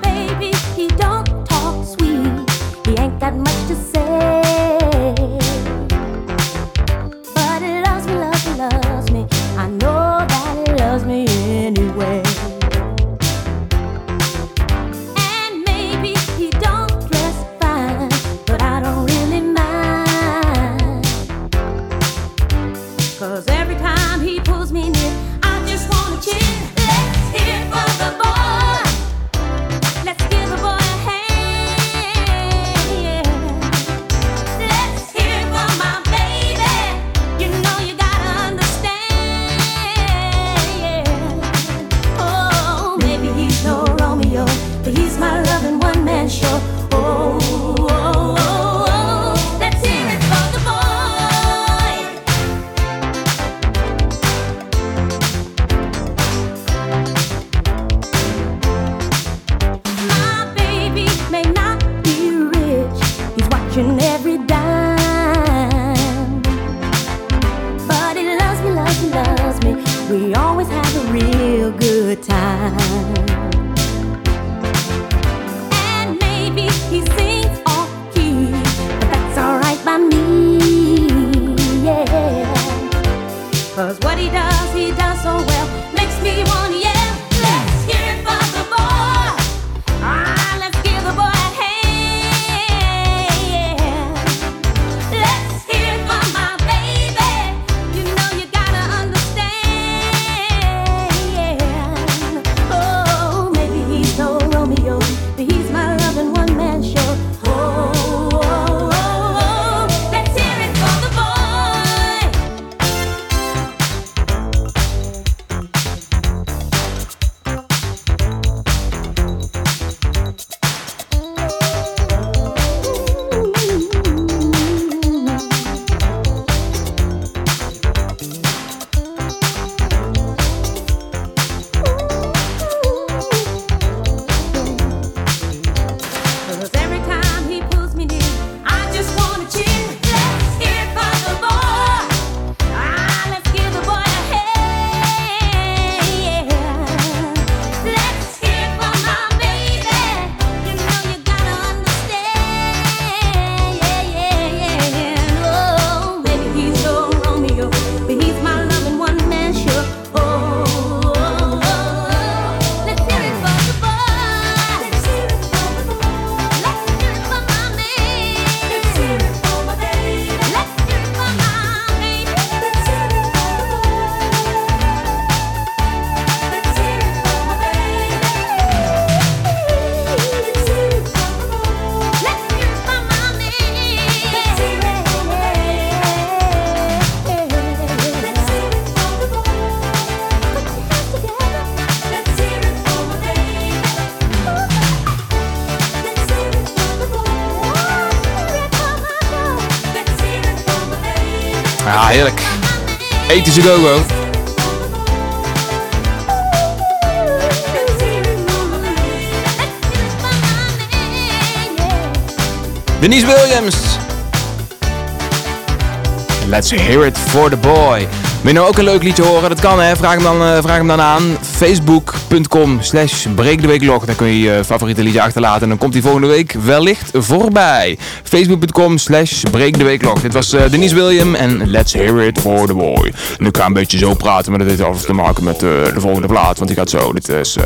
Let's Hear It For The Boy. Wil je nou ook een leuk liedje horen? Dat kan hè. Vraag hem dan, eh, vraag hem dan aan. Facebook.com slash Breek. Daar kun je je favoriete liedje achterlaten. En dan komt die volgende week wellicht voorbij. Facebook.com slash Breek. Dit was uh, Denise William en Let's Hear It For The Boy. En ik ga een beetje zo praten, maar dat heeft alles te maken met eh, de volgende plaat. Want die gaat zo. Dit is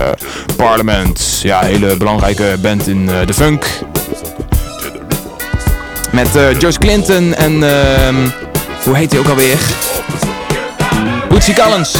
Parliament. Ja, hele belangrijke band in de funk. Met George Clinton en... Ehm, hoe heet hij ook alweer? Bootsy Collins.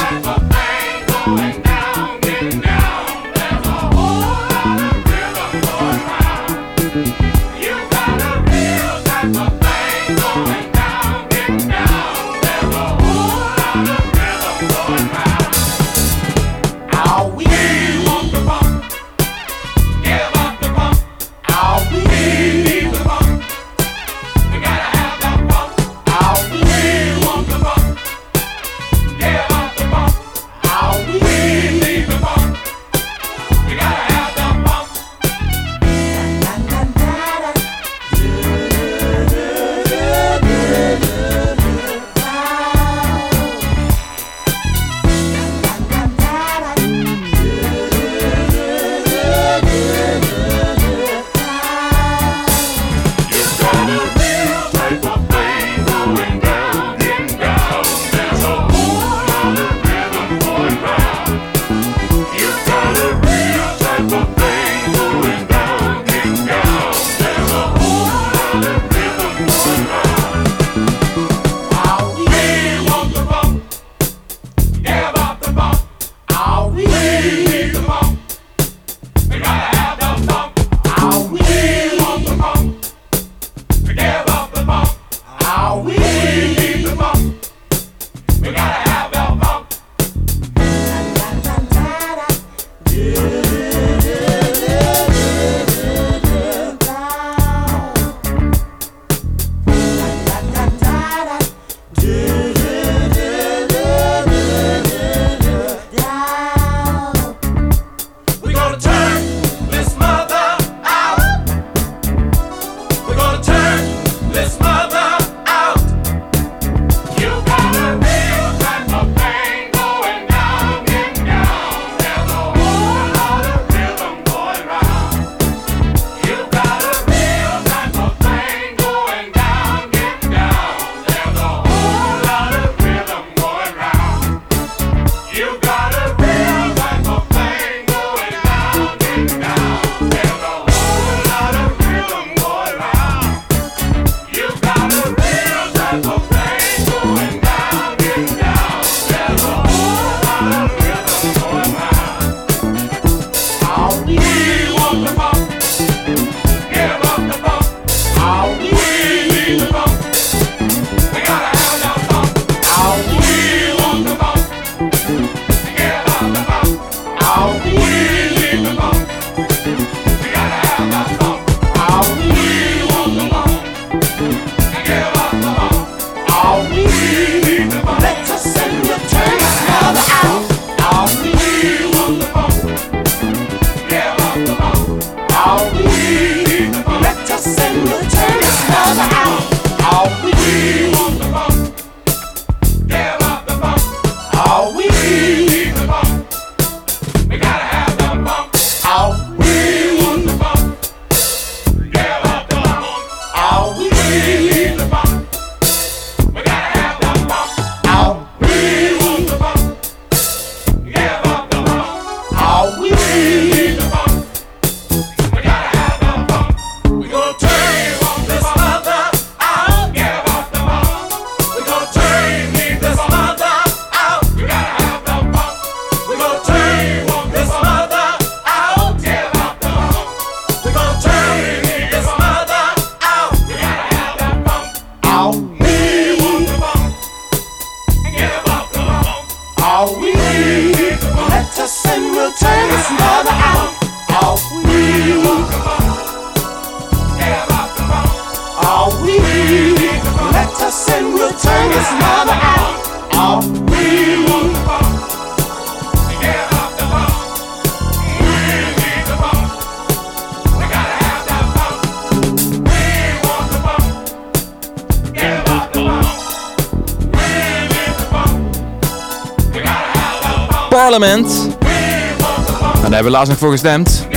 Parliament. Nou, daar hebben we laatst nog voor gestemd.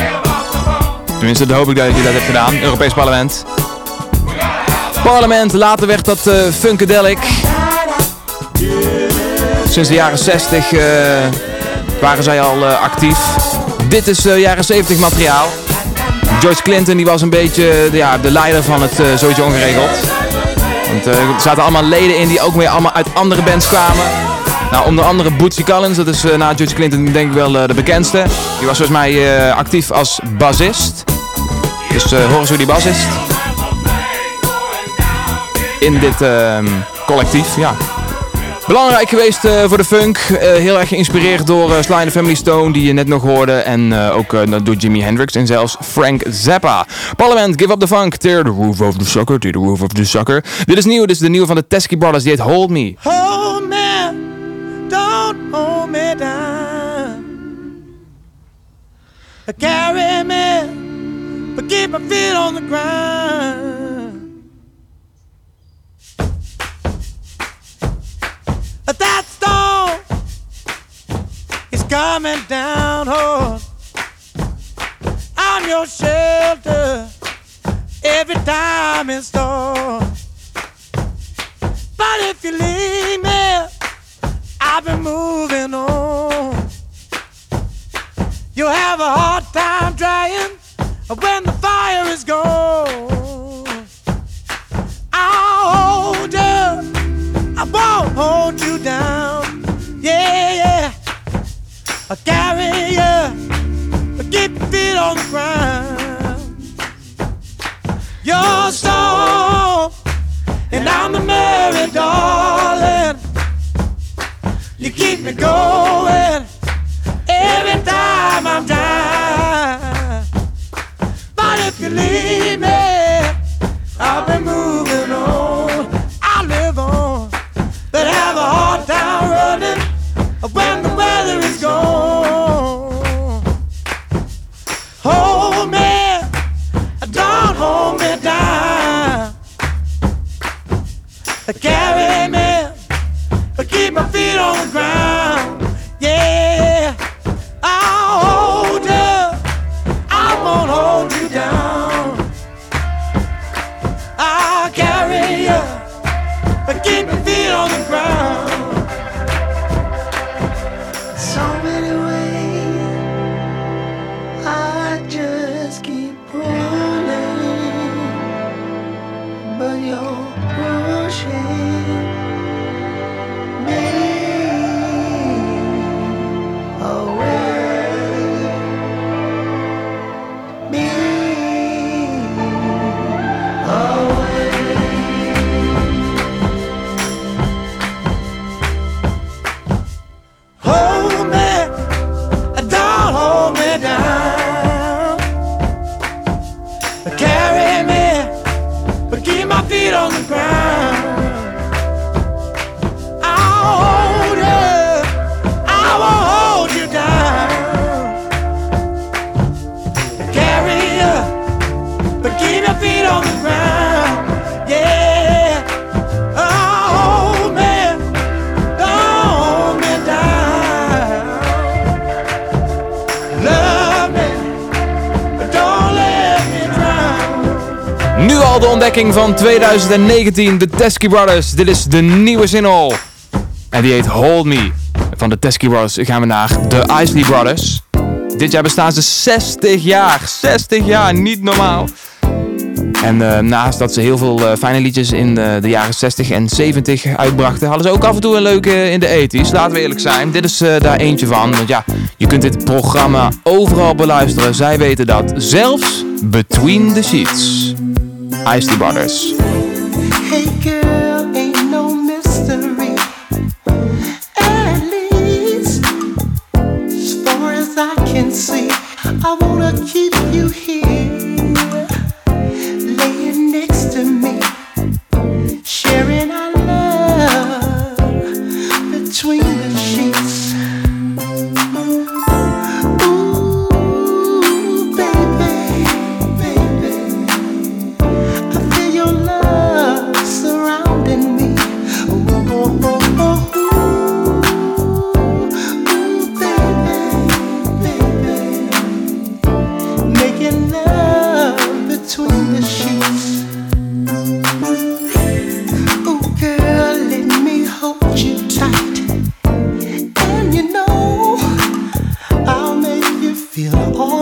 Tenminste, dat hoop ik dat je dat hebt gedaan. Europees Parlement. Parlement, later werd dat eh Funkadelic. Sinds de jaren 60 eh, waren zij al eh, actief. Dit is jaren 70 materiaal. George Clinton die was een beetje ja, de leider van het Sowieso Ongeregeld. Want er zaten allemaal leden in die ook weer allemaal uit andere bands kwamen. Nou, onder andere Bootsy Collins, dat is eh, na George Clinton denk ik wel eh, de bekendste. Die was volgens mij eh, actief als bassist. Dus horen ze die bas is. In dit ehm, collectief, ja. Belangrijk geweest voor de funk. Heel erg geïnspireerd door uh, Sly and Family Stone, die je net nog hoorde. En ook door Jimi Hendrix en zelfs Frank Zappa. Parliament, Give Up the Funk. Tear the roof of the sucker, tear the roof of the sucker. Dit is nieuw, dit is de nieuwe van de Teskey Brothers. Die heet. Hold me, You'll have a hard time drying when the fire is gone. I'll hold you, I won't hold you down. Yeah, yeah. I'll carry you, keep your feet on the ground. You're strong, and I'm the merry darling. You keep me going me, van 2019, de Teskey Brothers. Dit is de nieuwe single. En die heet Hold Me. Van de Teskey Brothers gaan we naar de Isley Brothers. Dit jaar bestaan ze 60 jaar. 60 jaar, niet normaal. En eh, naast dat ze heel veel eh, fijne liedjes in de, de jaren 60 en 70 uitbrachten, hadden ze ook af en toe een leuke in de 80s. Laten we eerlijk zijn. Dit is eh, daar eentje van. Want ja, je kunt dit programma overal beluisteren. Zij weten dat. Zelfs Between the Sheets. Isley Brothers. Hey girl, ain't no mystery. At least, as far as I can see, I wanna keep feel alright.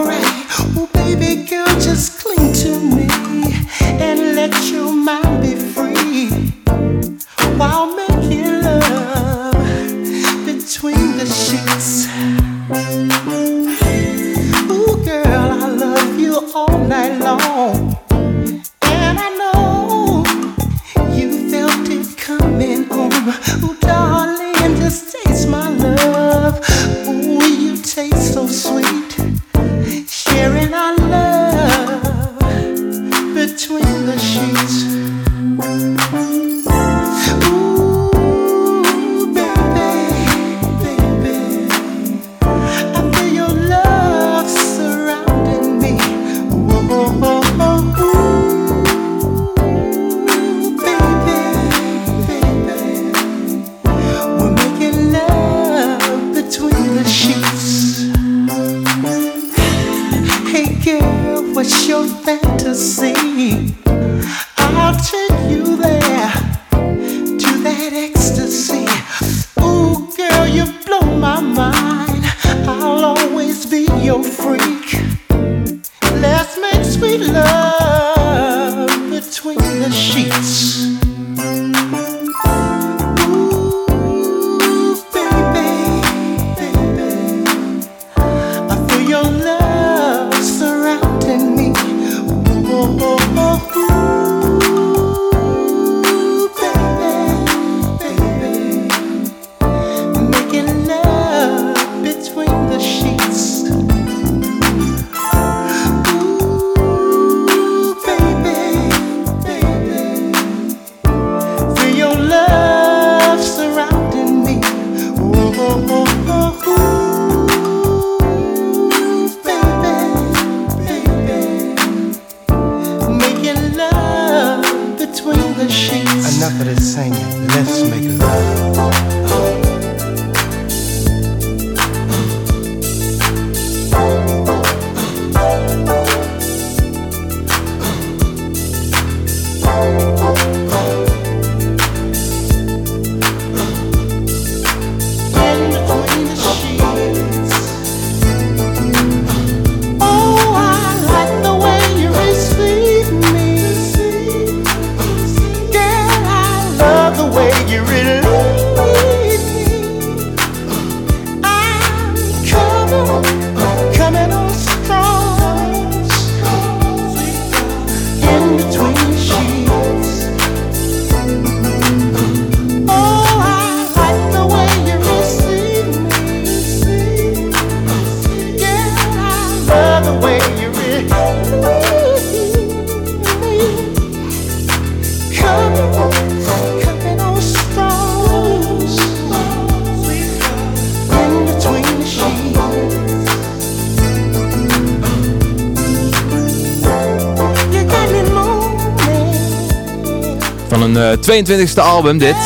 22e album dit.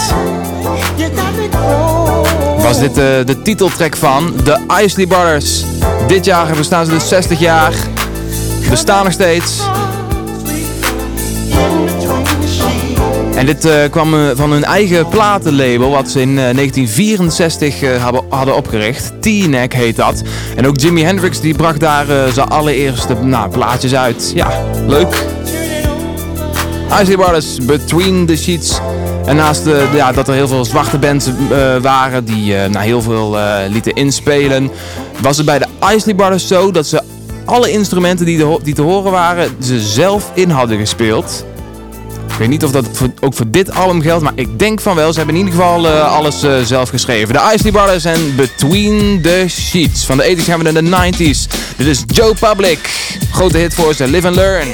Was dit eh, de titeltrack van The Isley Brothers. Dit jaar bestaan ze dus 60 jaar. Bestaan nog steeds. En dit eh, kwam eh, van hun eigen platenlabel, wat ze in eh, 1964 eh, hadden, hadden opgericht. T-Neck heet dat. En ook Jimi Hendrix die bracht daar zijn allereerste nou, plaatjes uit. Ja, leuk. Isley Brothers, Between the Sheets. En naast de, de- ja, dat er heel veel zwarte bands eh, waren die eh, nou, heel veel eh, lieten inspelen, was het bij de Isley Brothers zo dat ze alle instrumenten die, die te horen waren, ze zelf in hadden gespeeld. Ik weet niet of dat ook voor dit album geldt, maar ik denk van wel. Ze hebben in ieder geval eh, alles eh, zelf geschreven. De Isley Brothers en Between the Sheets. Van de 80s gaan we naar de 90s. Dit is Joe Public. Grote hit voor ze, Live and Learn.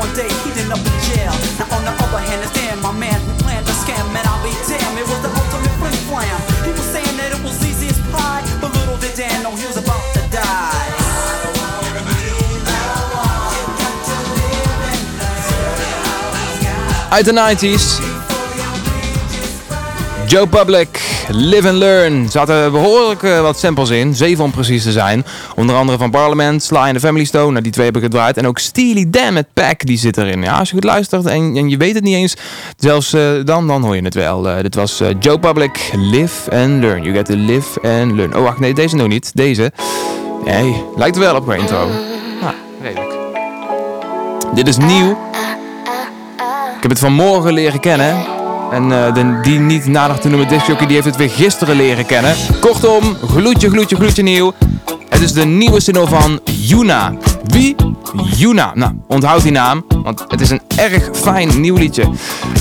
One day he'd up in jail. Now on the other hand, it's damn my man who planned the scam, man, I'll be damned. It was the ultimate flim flam. He was saying that it was easy as pie, but little did Dan know he was about to die. Uit de 90s. Joe Public, Live and Learn. Zaten behoorlijk eh, wat samples in, zeven om precies te zijn. Onder andere van Parliament, Sly and the Family Stone, nou, die twee heb ik gedraaid. En ook Steely Dan met Pack, die zit erin. Ja, als je goed luistert en, en je weet het niet eens, zelfs eh, dan, dan hoor je het wel. Eh, dit was Joe Public, Live and Learn. You get to live and learn. Oh, wacht, nee, deze nog niet. Deze. Nee, lijkt wel op mijn intro. Ah, redelijk. Dit is nieuw. Ik heb het vanmorgen leren kennen. En eh, de, die niet nader te noemen discjockey, die heeft het weer gisteren leren kennen. Kortom, gloedje, gloedje, gloedje nieuw. Het is de nieuwe single van Yuna. Wie? Yuna. Nou, onthoud die naam, want het is een erg fijn nieuw liedje.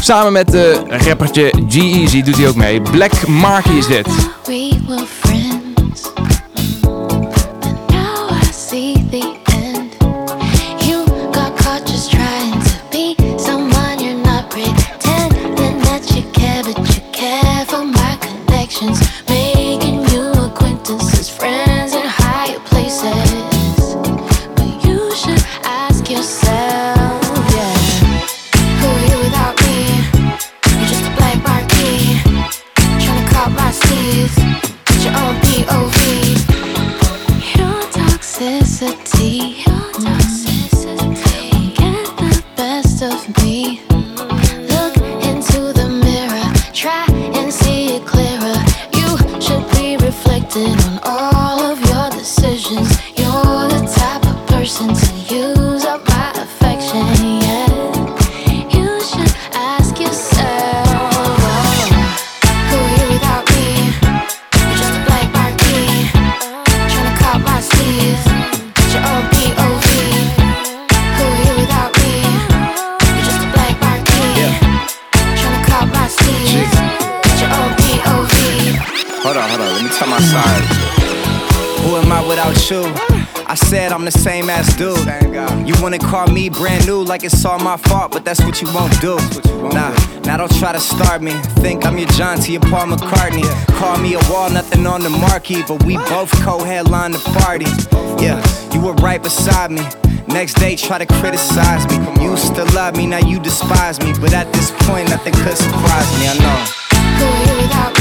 Samen met de rappertje G-Eazy doet hij ook mee. Black Marky is dit. We were friends, but you care for my connections, making I said I'm the same as dude. You wanna call me brand new like it's all my fault, but that's what you won't do. Nah, now don't try to start me. Think I'm your John T. and Paul McCartney. Call me a wall, nothing on the marquee, but we both co-headline the party. Yeah, you were right beside me. Next day, try to criticize me. You used to love me, now you despise me. But at this point, nothing could surprise me. I know.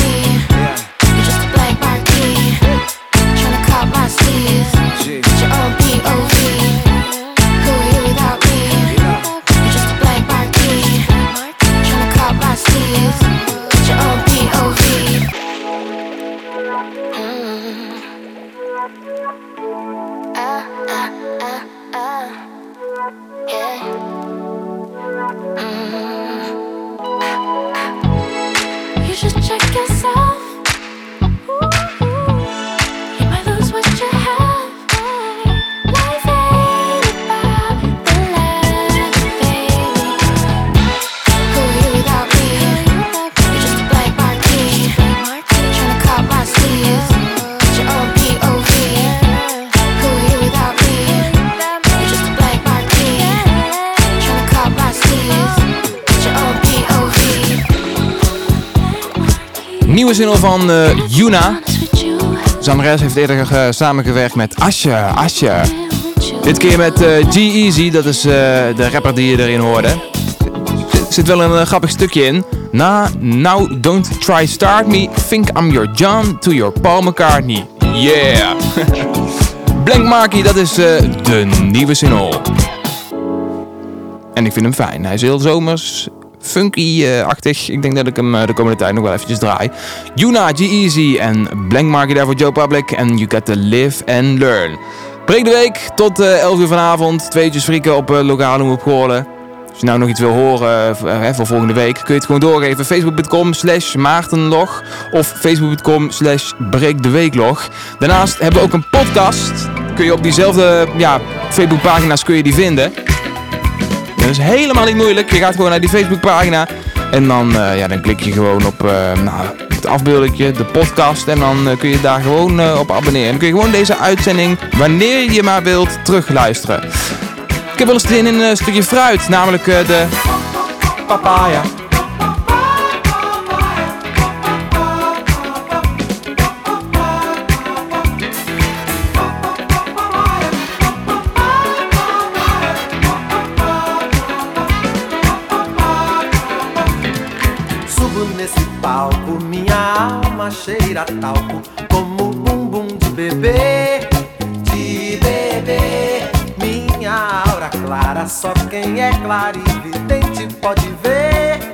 please Nieuwe single van eh, Yuna. Zangeres heeft eerder eh, samengewerkt met Asje. Asje. Dit keer met eh, G-Eazy, dat is de rapper die je erin hoorde. Er zit wel een grappig stukje in. Na, now don't try start me, think I'm your John to your Paul McCartney. Yeah! Blank Marky, dat is de nieuwe single. En ik vind hem fijn. Hij is heel zomers, funky-achtig. Ik denk dat ik hem eh, de komende tijd nog wel eventjes draai. Yuna, G-Eazy en Blank Market daar voor Joe Public. En You Got To Live and Learn. Breek de week tot eh 11 uur vanavond. Tweetjes frieken op eh, lokale op Goorlen. Als je nou nog iets wil horen eh, voor volgende week, kun je het gewoon doorgeven. Facebook.com slash Maartenlog of Facebook.com slash Breekdeweeklog. Daarnaast hebben we ook een podcast. Kun je op diezelfde ja, Facebookpagina's kun je die vinden. Dat is helemaal niet moeilijk. Je gaat gewoon naar die Facebookpagina. En dan, eh, ja, dan klik je gewoon op eh, nou, het afbeeldje, de podcast. En dan eh, kun je daar gewoon op abonneren. En dan kun je gewoon deze uitzending, wanneer je maar wilt, terugluisteren. Ik heb wel eens zin in een stukje fruit. Namelijk de papaya. Cheira talco Como bumbum de bebê, de bebê. Minha aura clara, só quem é clarividente pode ver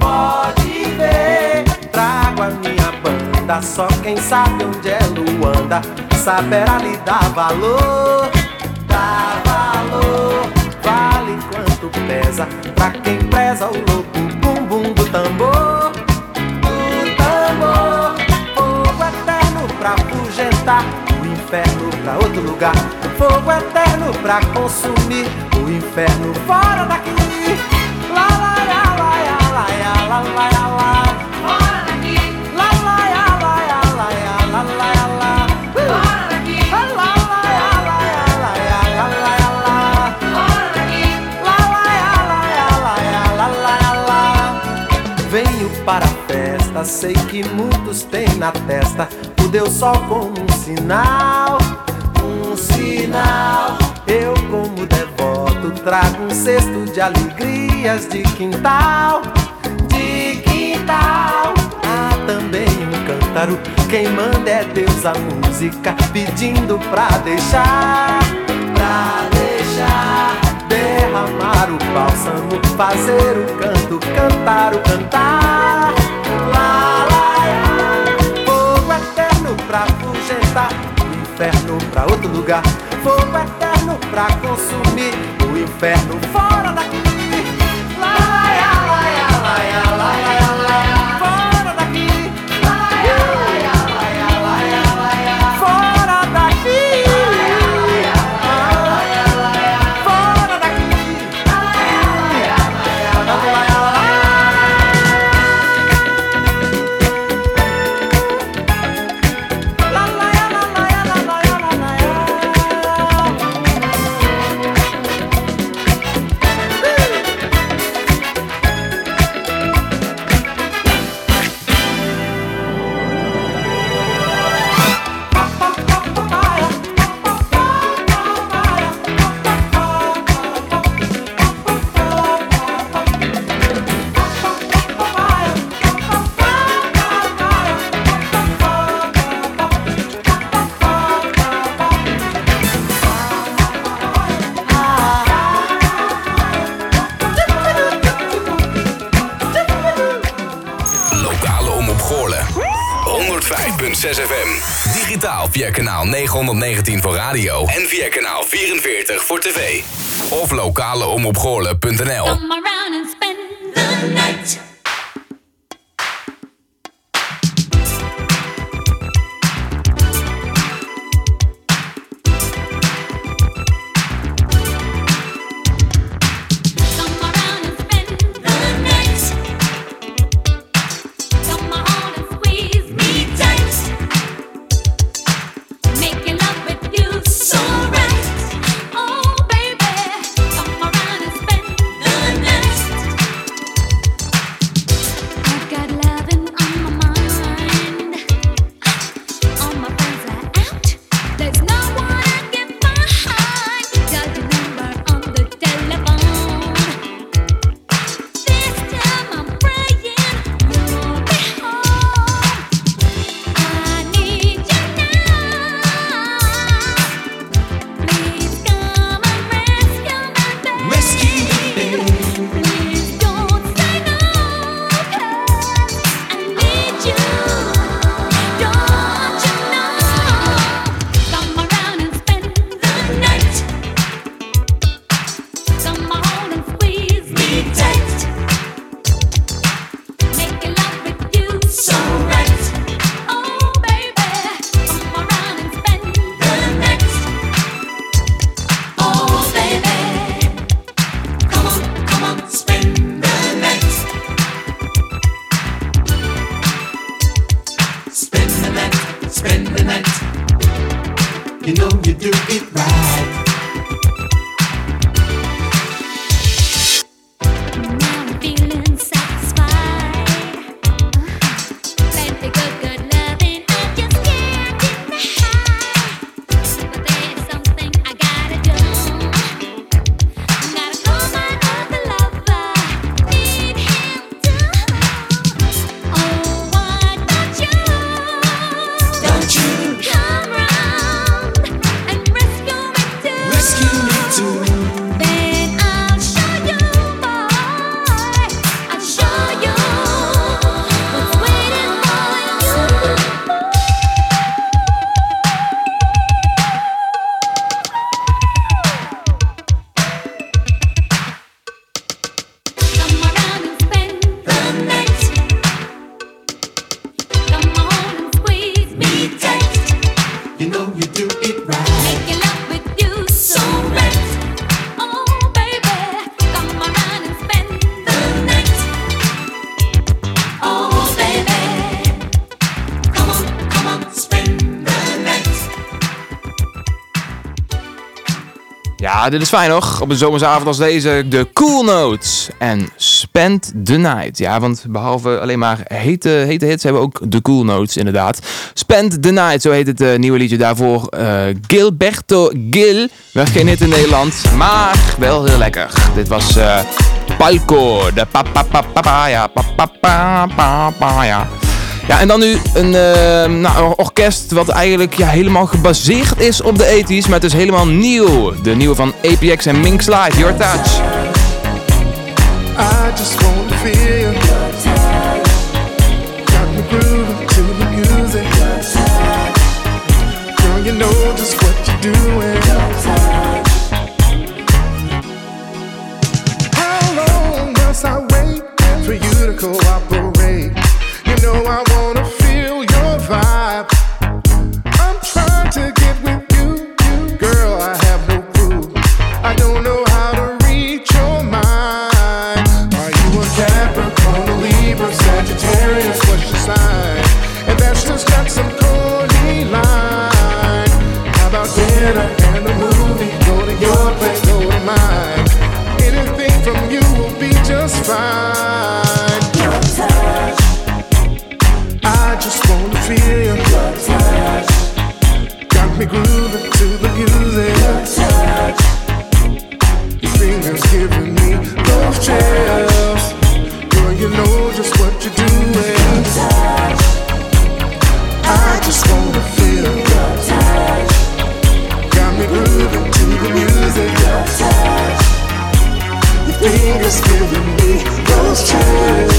Pode ver. Trago a minha banda, só quem sabe onde é Luanda. Saberá lhe dar valor, dar valor. Vale quanto pesa, pra quem preza o louco inferno pra outro lugar Fogo eterno pra consumir O inferno fora daqui Lá, lá, lá, lá, lá, lá, lá, lá, lá, lá. Fora daqui Lá, lá, lá, lá, lá, lá, lá, lá, lá. Fora daqui Lá, lá, lá, lá, lá, lá, lá, lá. Fora daqui Lá, lá, lá, lá, lá, lá, lá, lá. Venho para a festa, sei que muitos têm na testa o Deus Sol como um sinal, um sinal. Eu, como devoto, trago um cesto de alegrias de quintal, de quintal. Há também um cântaro, quem manda é Deus a música, pedindo pra deixar, pra deixar derramar o bálsamo, fazer o canto, cantar o cantar. Pra afugentar, inferno pra outro lugar. Fogo eterno pra consumir, o inferno fora daqui. Via kanaal 919 voor radio. En via kanaal 44 voor tv. Of lokaleomroepgoorlen.nl Come around Ja, dit is fijn nog. Op een zomersavond als deze, de Cool Notes en Spend the Night. Ja, want behalve alleen maar hete, hete hits hebben we ook de Cool Notes inderdaad. Spend the Night, zo heet het eh, nieuwe liedje daarvoor. eh, Gilberto Gil, werd geen hit in Nederland, maar wel heel lekker. Dit was eh, Palco, de pa pa pa pa pa ja, pa pa pa pa pa ja. Ja, en dan nu een eh, nou, orkest wat eigenlijk ja, helemaal gebaseerd is op de 80s, maar het is helemaal nieuw. De nieuwe van APX en Mink Slide, Your Touch. I just those times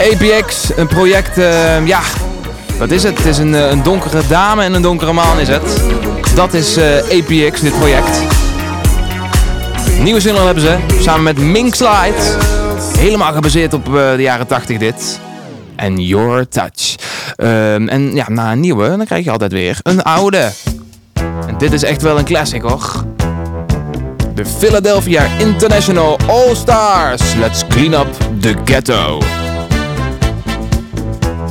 APX, een project, eh, ja, wat is het? Het is een, eh, een donkere dame en een donkere man is het. Dat is eh, APX, dit project. Nieuwe single hebben ze, samen met Mink Slide. Helemaal gebaseerd op eh, de jaren 80 dit. En Your Touch. Ehm, en ja, na een nieuwe, dan krijg je altijd weer een oude. En dit is echt wel een classic hoor. De Philadelphia International All Stars. Let's clean up the ghetto.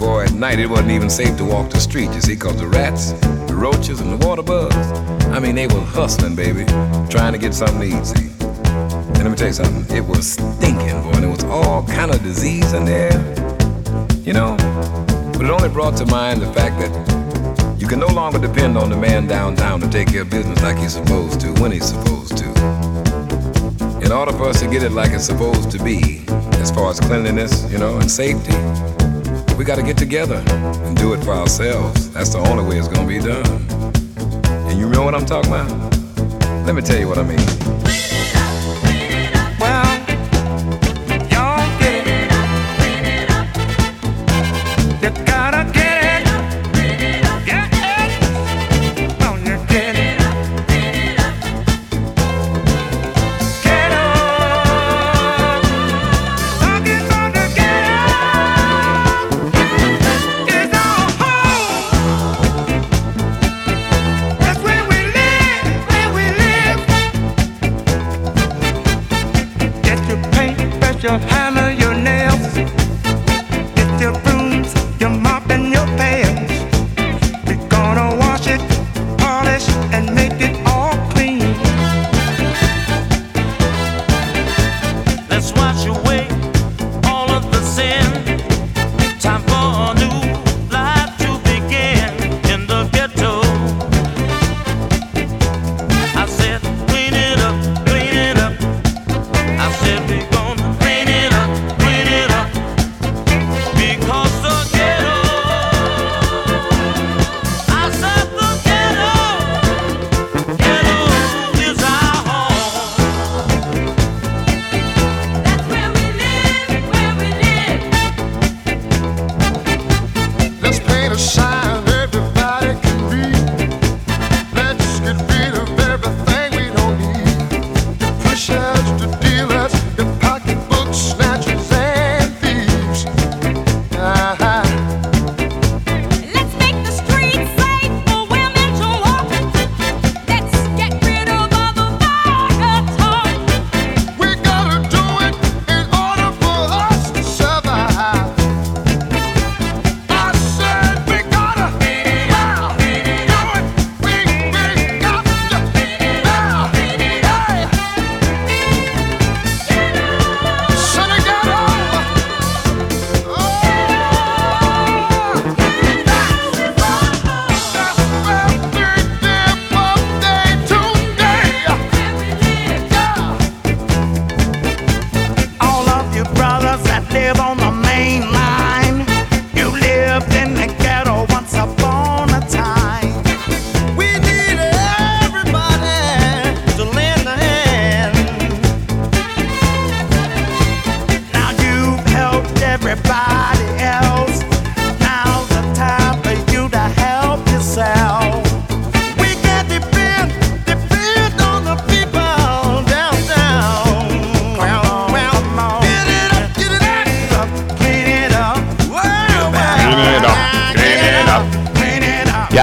boy, at night it wasn't even safe to walk the street, you see, because the rats, the roaches, and the water bugs, I mean, they were hustling, baby, trying to get something see. And let me tell you something, it was stinking, boy, and there was all kind of disease in there, you know. But it only brought to mind the fact that you can no longer depend on the man downtown to take care of business like he's supposed to, when he's supposed to. In order for us to get it like it's supposed to be, as far as cleanliness, you know, and safety, we got to get together and do it for ourselves. That's the only way it's going to be done. And you know what I'm talking about? Let me tell you what I mean.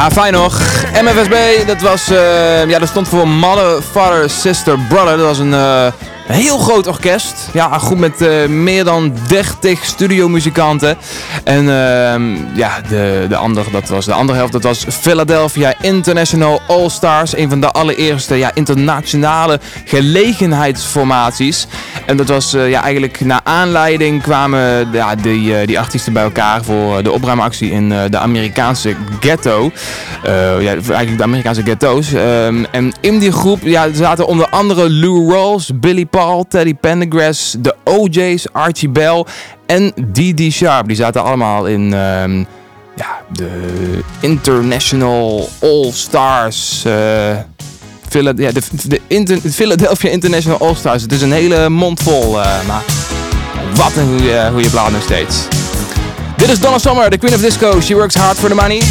Ja, fijn nog. MFSB, dat was, eh, ja, dat stond voor Mother, Father, Sister, Brother. Dat was een eh, heel groot orkest. Ja, groep met eh, meer dan 30 studiomuzikanten. En ehm, ja, de, de, andere, dat was, de andere helft, dat was Philadelphia International All Stars. Een van de allereerste ja, internationale gelegenheidsformaties. En dat was eh, ja, eigenlijk na aanleiding kwamen ja, die, eh, die artiesten bij elkaar voor de opruimactie in eh, de Amerikaanse ghetto. Ja, eigenlijk de Amerikaanse ghetto's. Ehm, en in die groep ja, zaten onder andere Lou Rawls, Billy Paul, Teddy Pendergrass, de OJ's, Archie Bell en D.D. Sharp. Die zaten allemaal in ehm, ja, de International All Stars. eh, ja, de, de Philadelphia International All Stars. Het is een hele mond vol, eh, maar wat een goede, goede plaat nog steeds. Dit is Donna Summer, the Queen of Disco. She works hard for the money.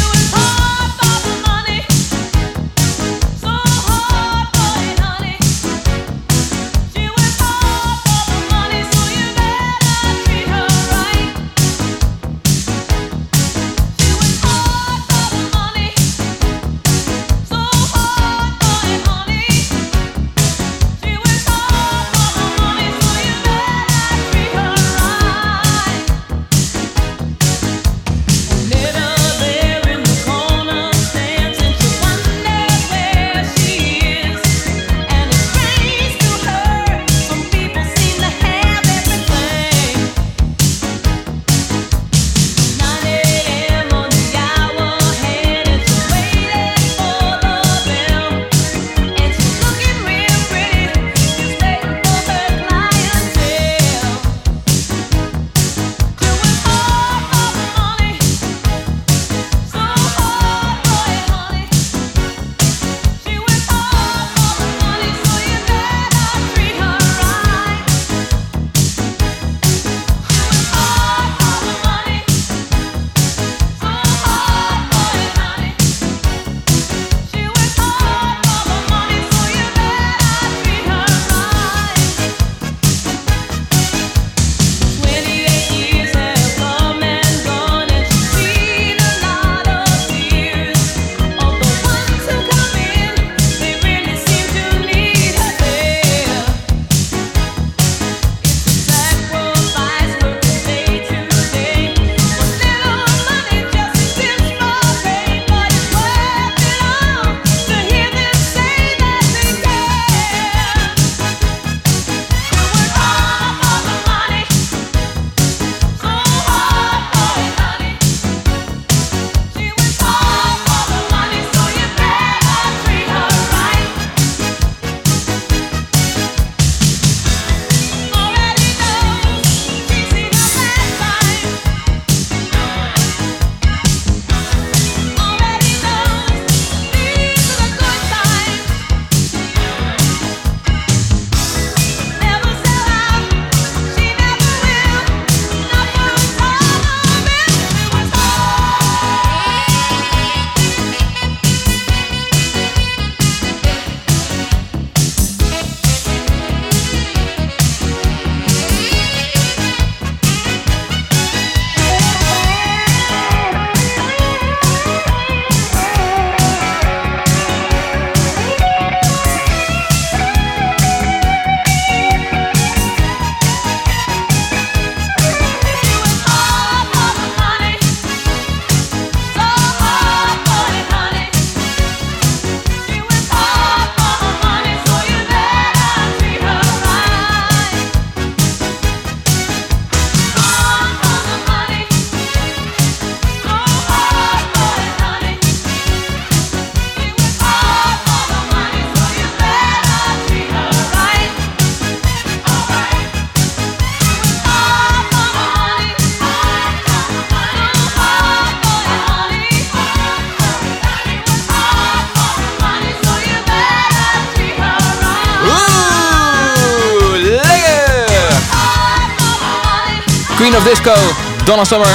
Disco, Donna Summer.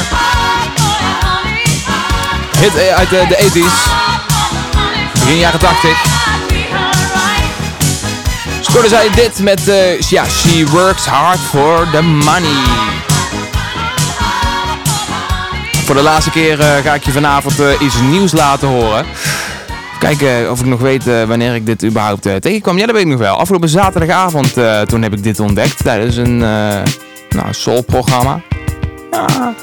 Hit eh, uit de, de 80s. Begin jaren 80. Scoorde zij dit met, eh, ja, She Works Hard for the Money. Voor de laatste keer eh, ga ik je vanavond eh, iets nieuws laten horen. Kijken of ik nog weet eh, wanneer ik dit überhaupt eh, tegenkwam. Ja, dat weet ik nog wel. Afgelopen zaterdagavond eh, toen heb ik dit ontdekt tijdens een eh nou, soul-programma. Ja.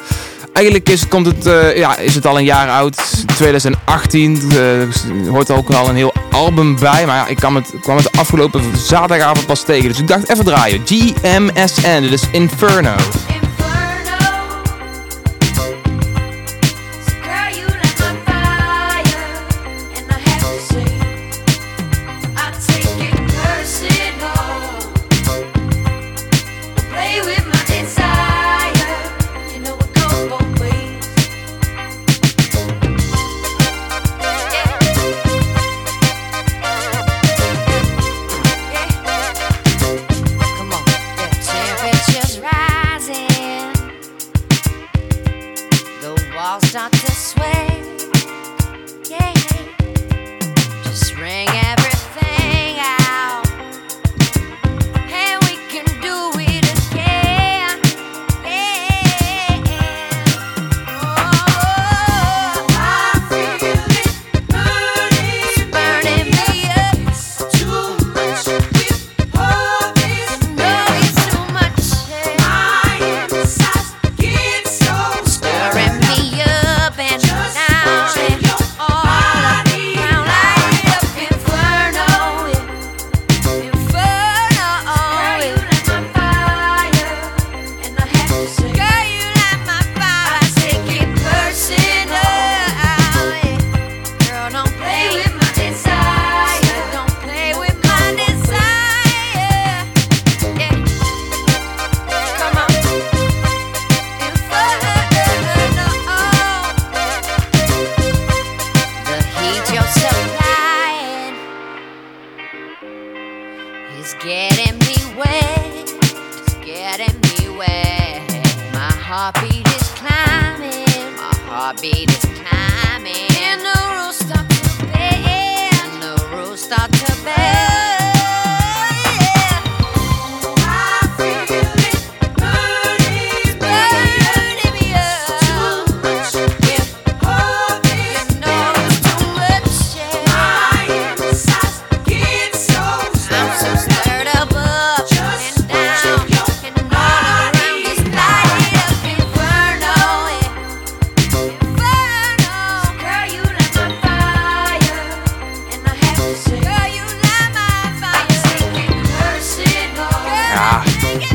Eigenlijk is, komt het, eh, ja, is het al een jaar oud. 2018 eh, hoort ook al een heel album bij. Maar ik kwam het, kwam het afgelopen zaterdagavond pas tegen. Dus ik dacht even draaien. GMSN, is Inferno.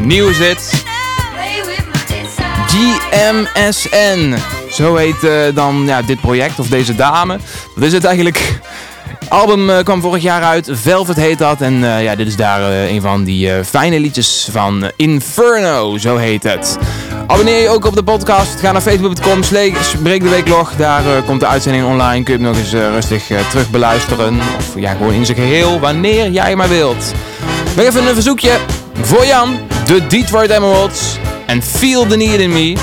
Nieuw is het. GMSN. Zo heet eh, dan ja, dit project of deze dame. Wat is het eigenlijk? album eh, kwam vorig jaar uit. Velvet heet dat. En eh, ja, dit is daar een van die fijne liedjes van Inferno. Zo heet het. Abonneer je ook op de podcast. Ga naar facebook.com breek de weeklog. Daar komt de uitzending online. Kun je hem nog eens rustig terug beluisteren. Of ja, gewoon in zijn geheel. Wanneer jij maar wilt. Nog even een verzoekje voor Jan. De Detroit Emeralds. En Feel the Need in Me.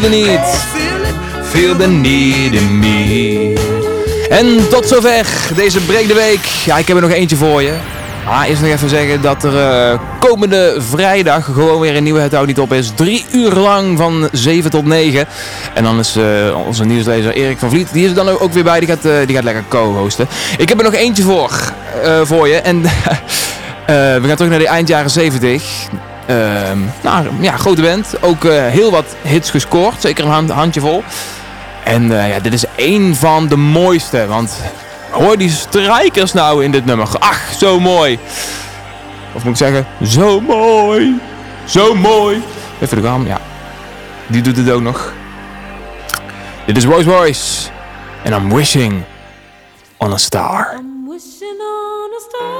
The need. Feel the need in me. En tot zover deze break de week. Ja, ik heb er nog eentje voor je. Ah, eerst nog even zeggen dat er eh, komende vrijdag gewoon weer een nieuwe Het Houdt Niet Op is. Drie uur lang van 7 tot 9. En dan is eh, onze nieuwslezer Erik van Vliet, die is er dan ook weer bij. Die gaat, eh, die gaat lekker co-hosten. Ik heb er nog eentje voor, voor je. En we gaan terug naar de eind jaren 70. Ehm, nou ja, grote band. Ook eh, heel wat hits gescoord. Zeker een hand, handjevol. En eh, ja, dit is één van de mooiste. Want hoor die strijkers nou in dit nummer. Ach, zo mooi. Of moet ik zeggen, zo mooi. Zo mooi. Even de gram, ja. Die doet het ook nog. Dit is Royce Royce. En I'm wishing on a star. I'm wishing on a star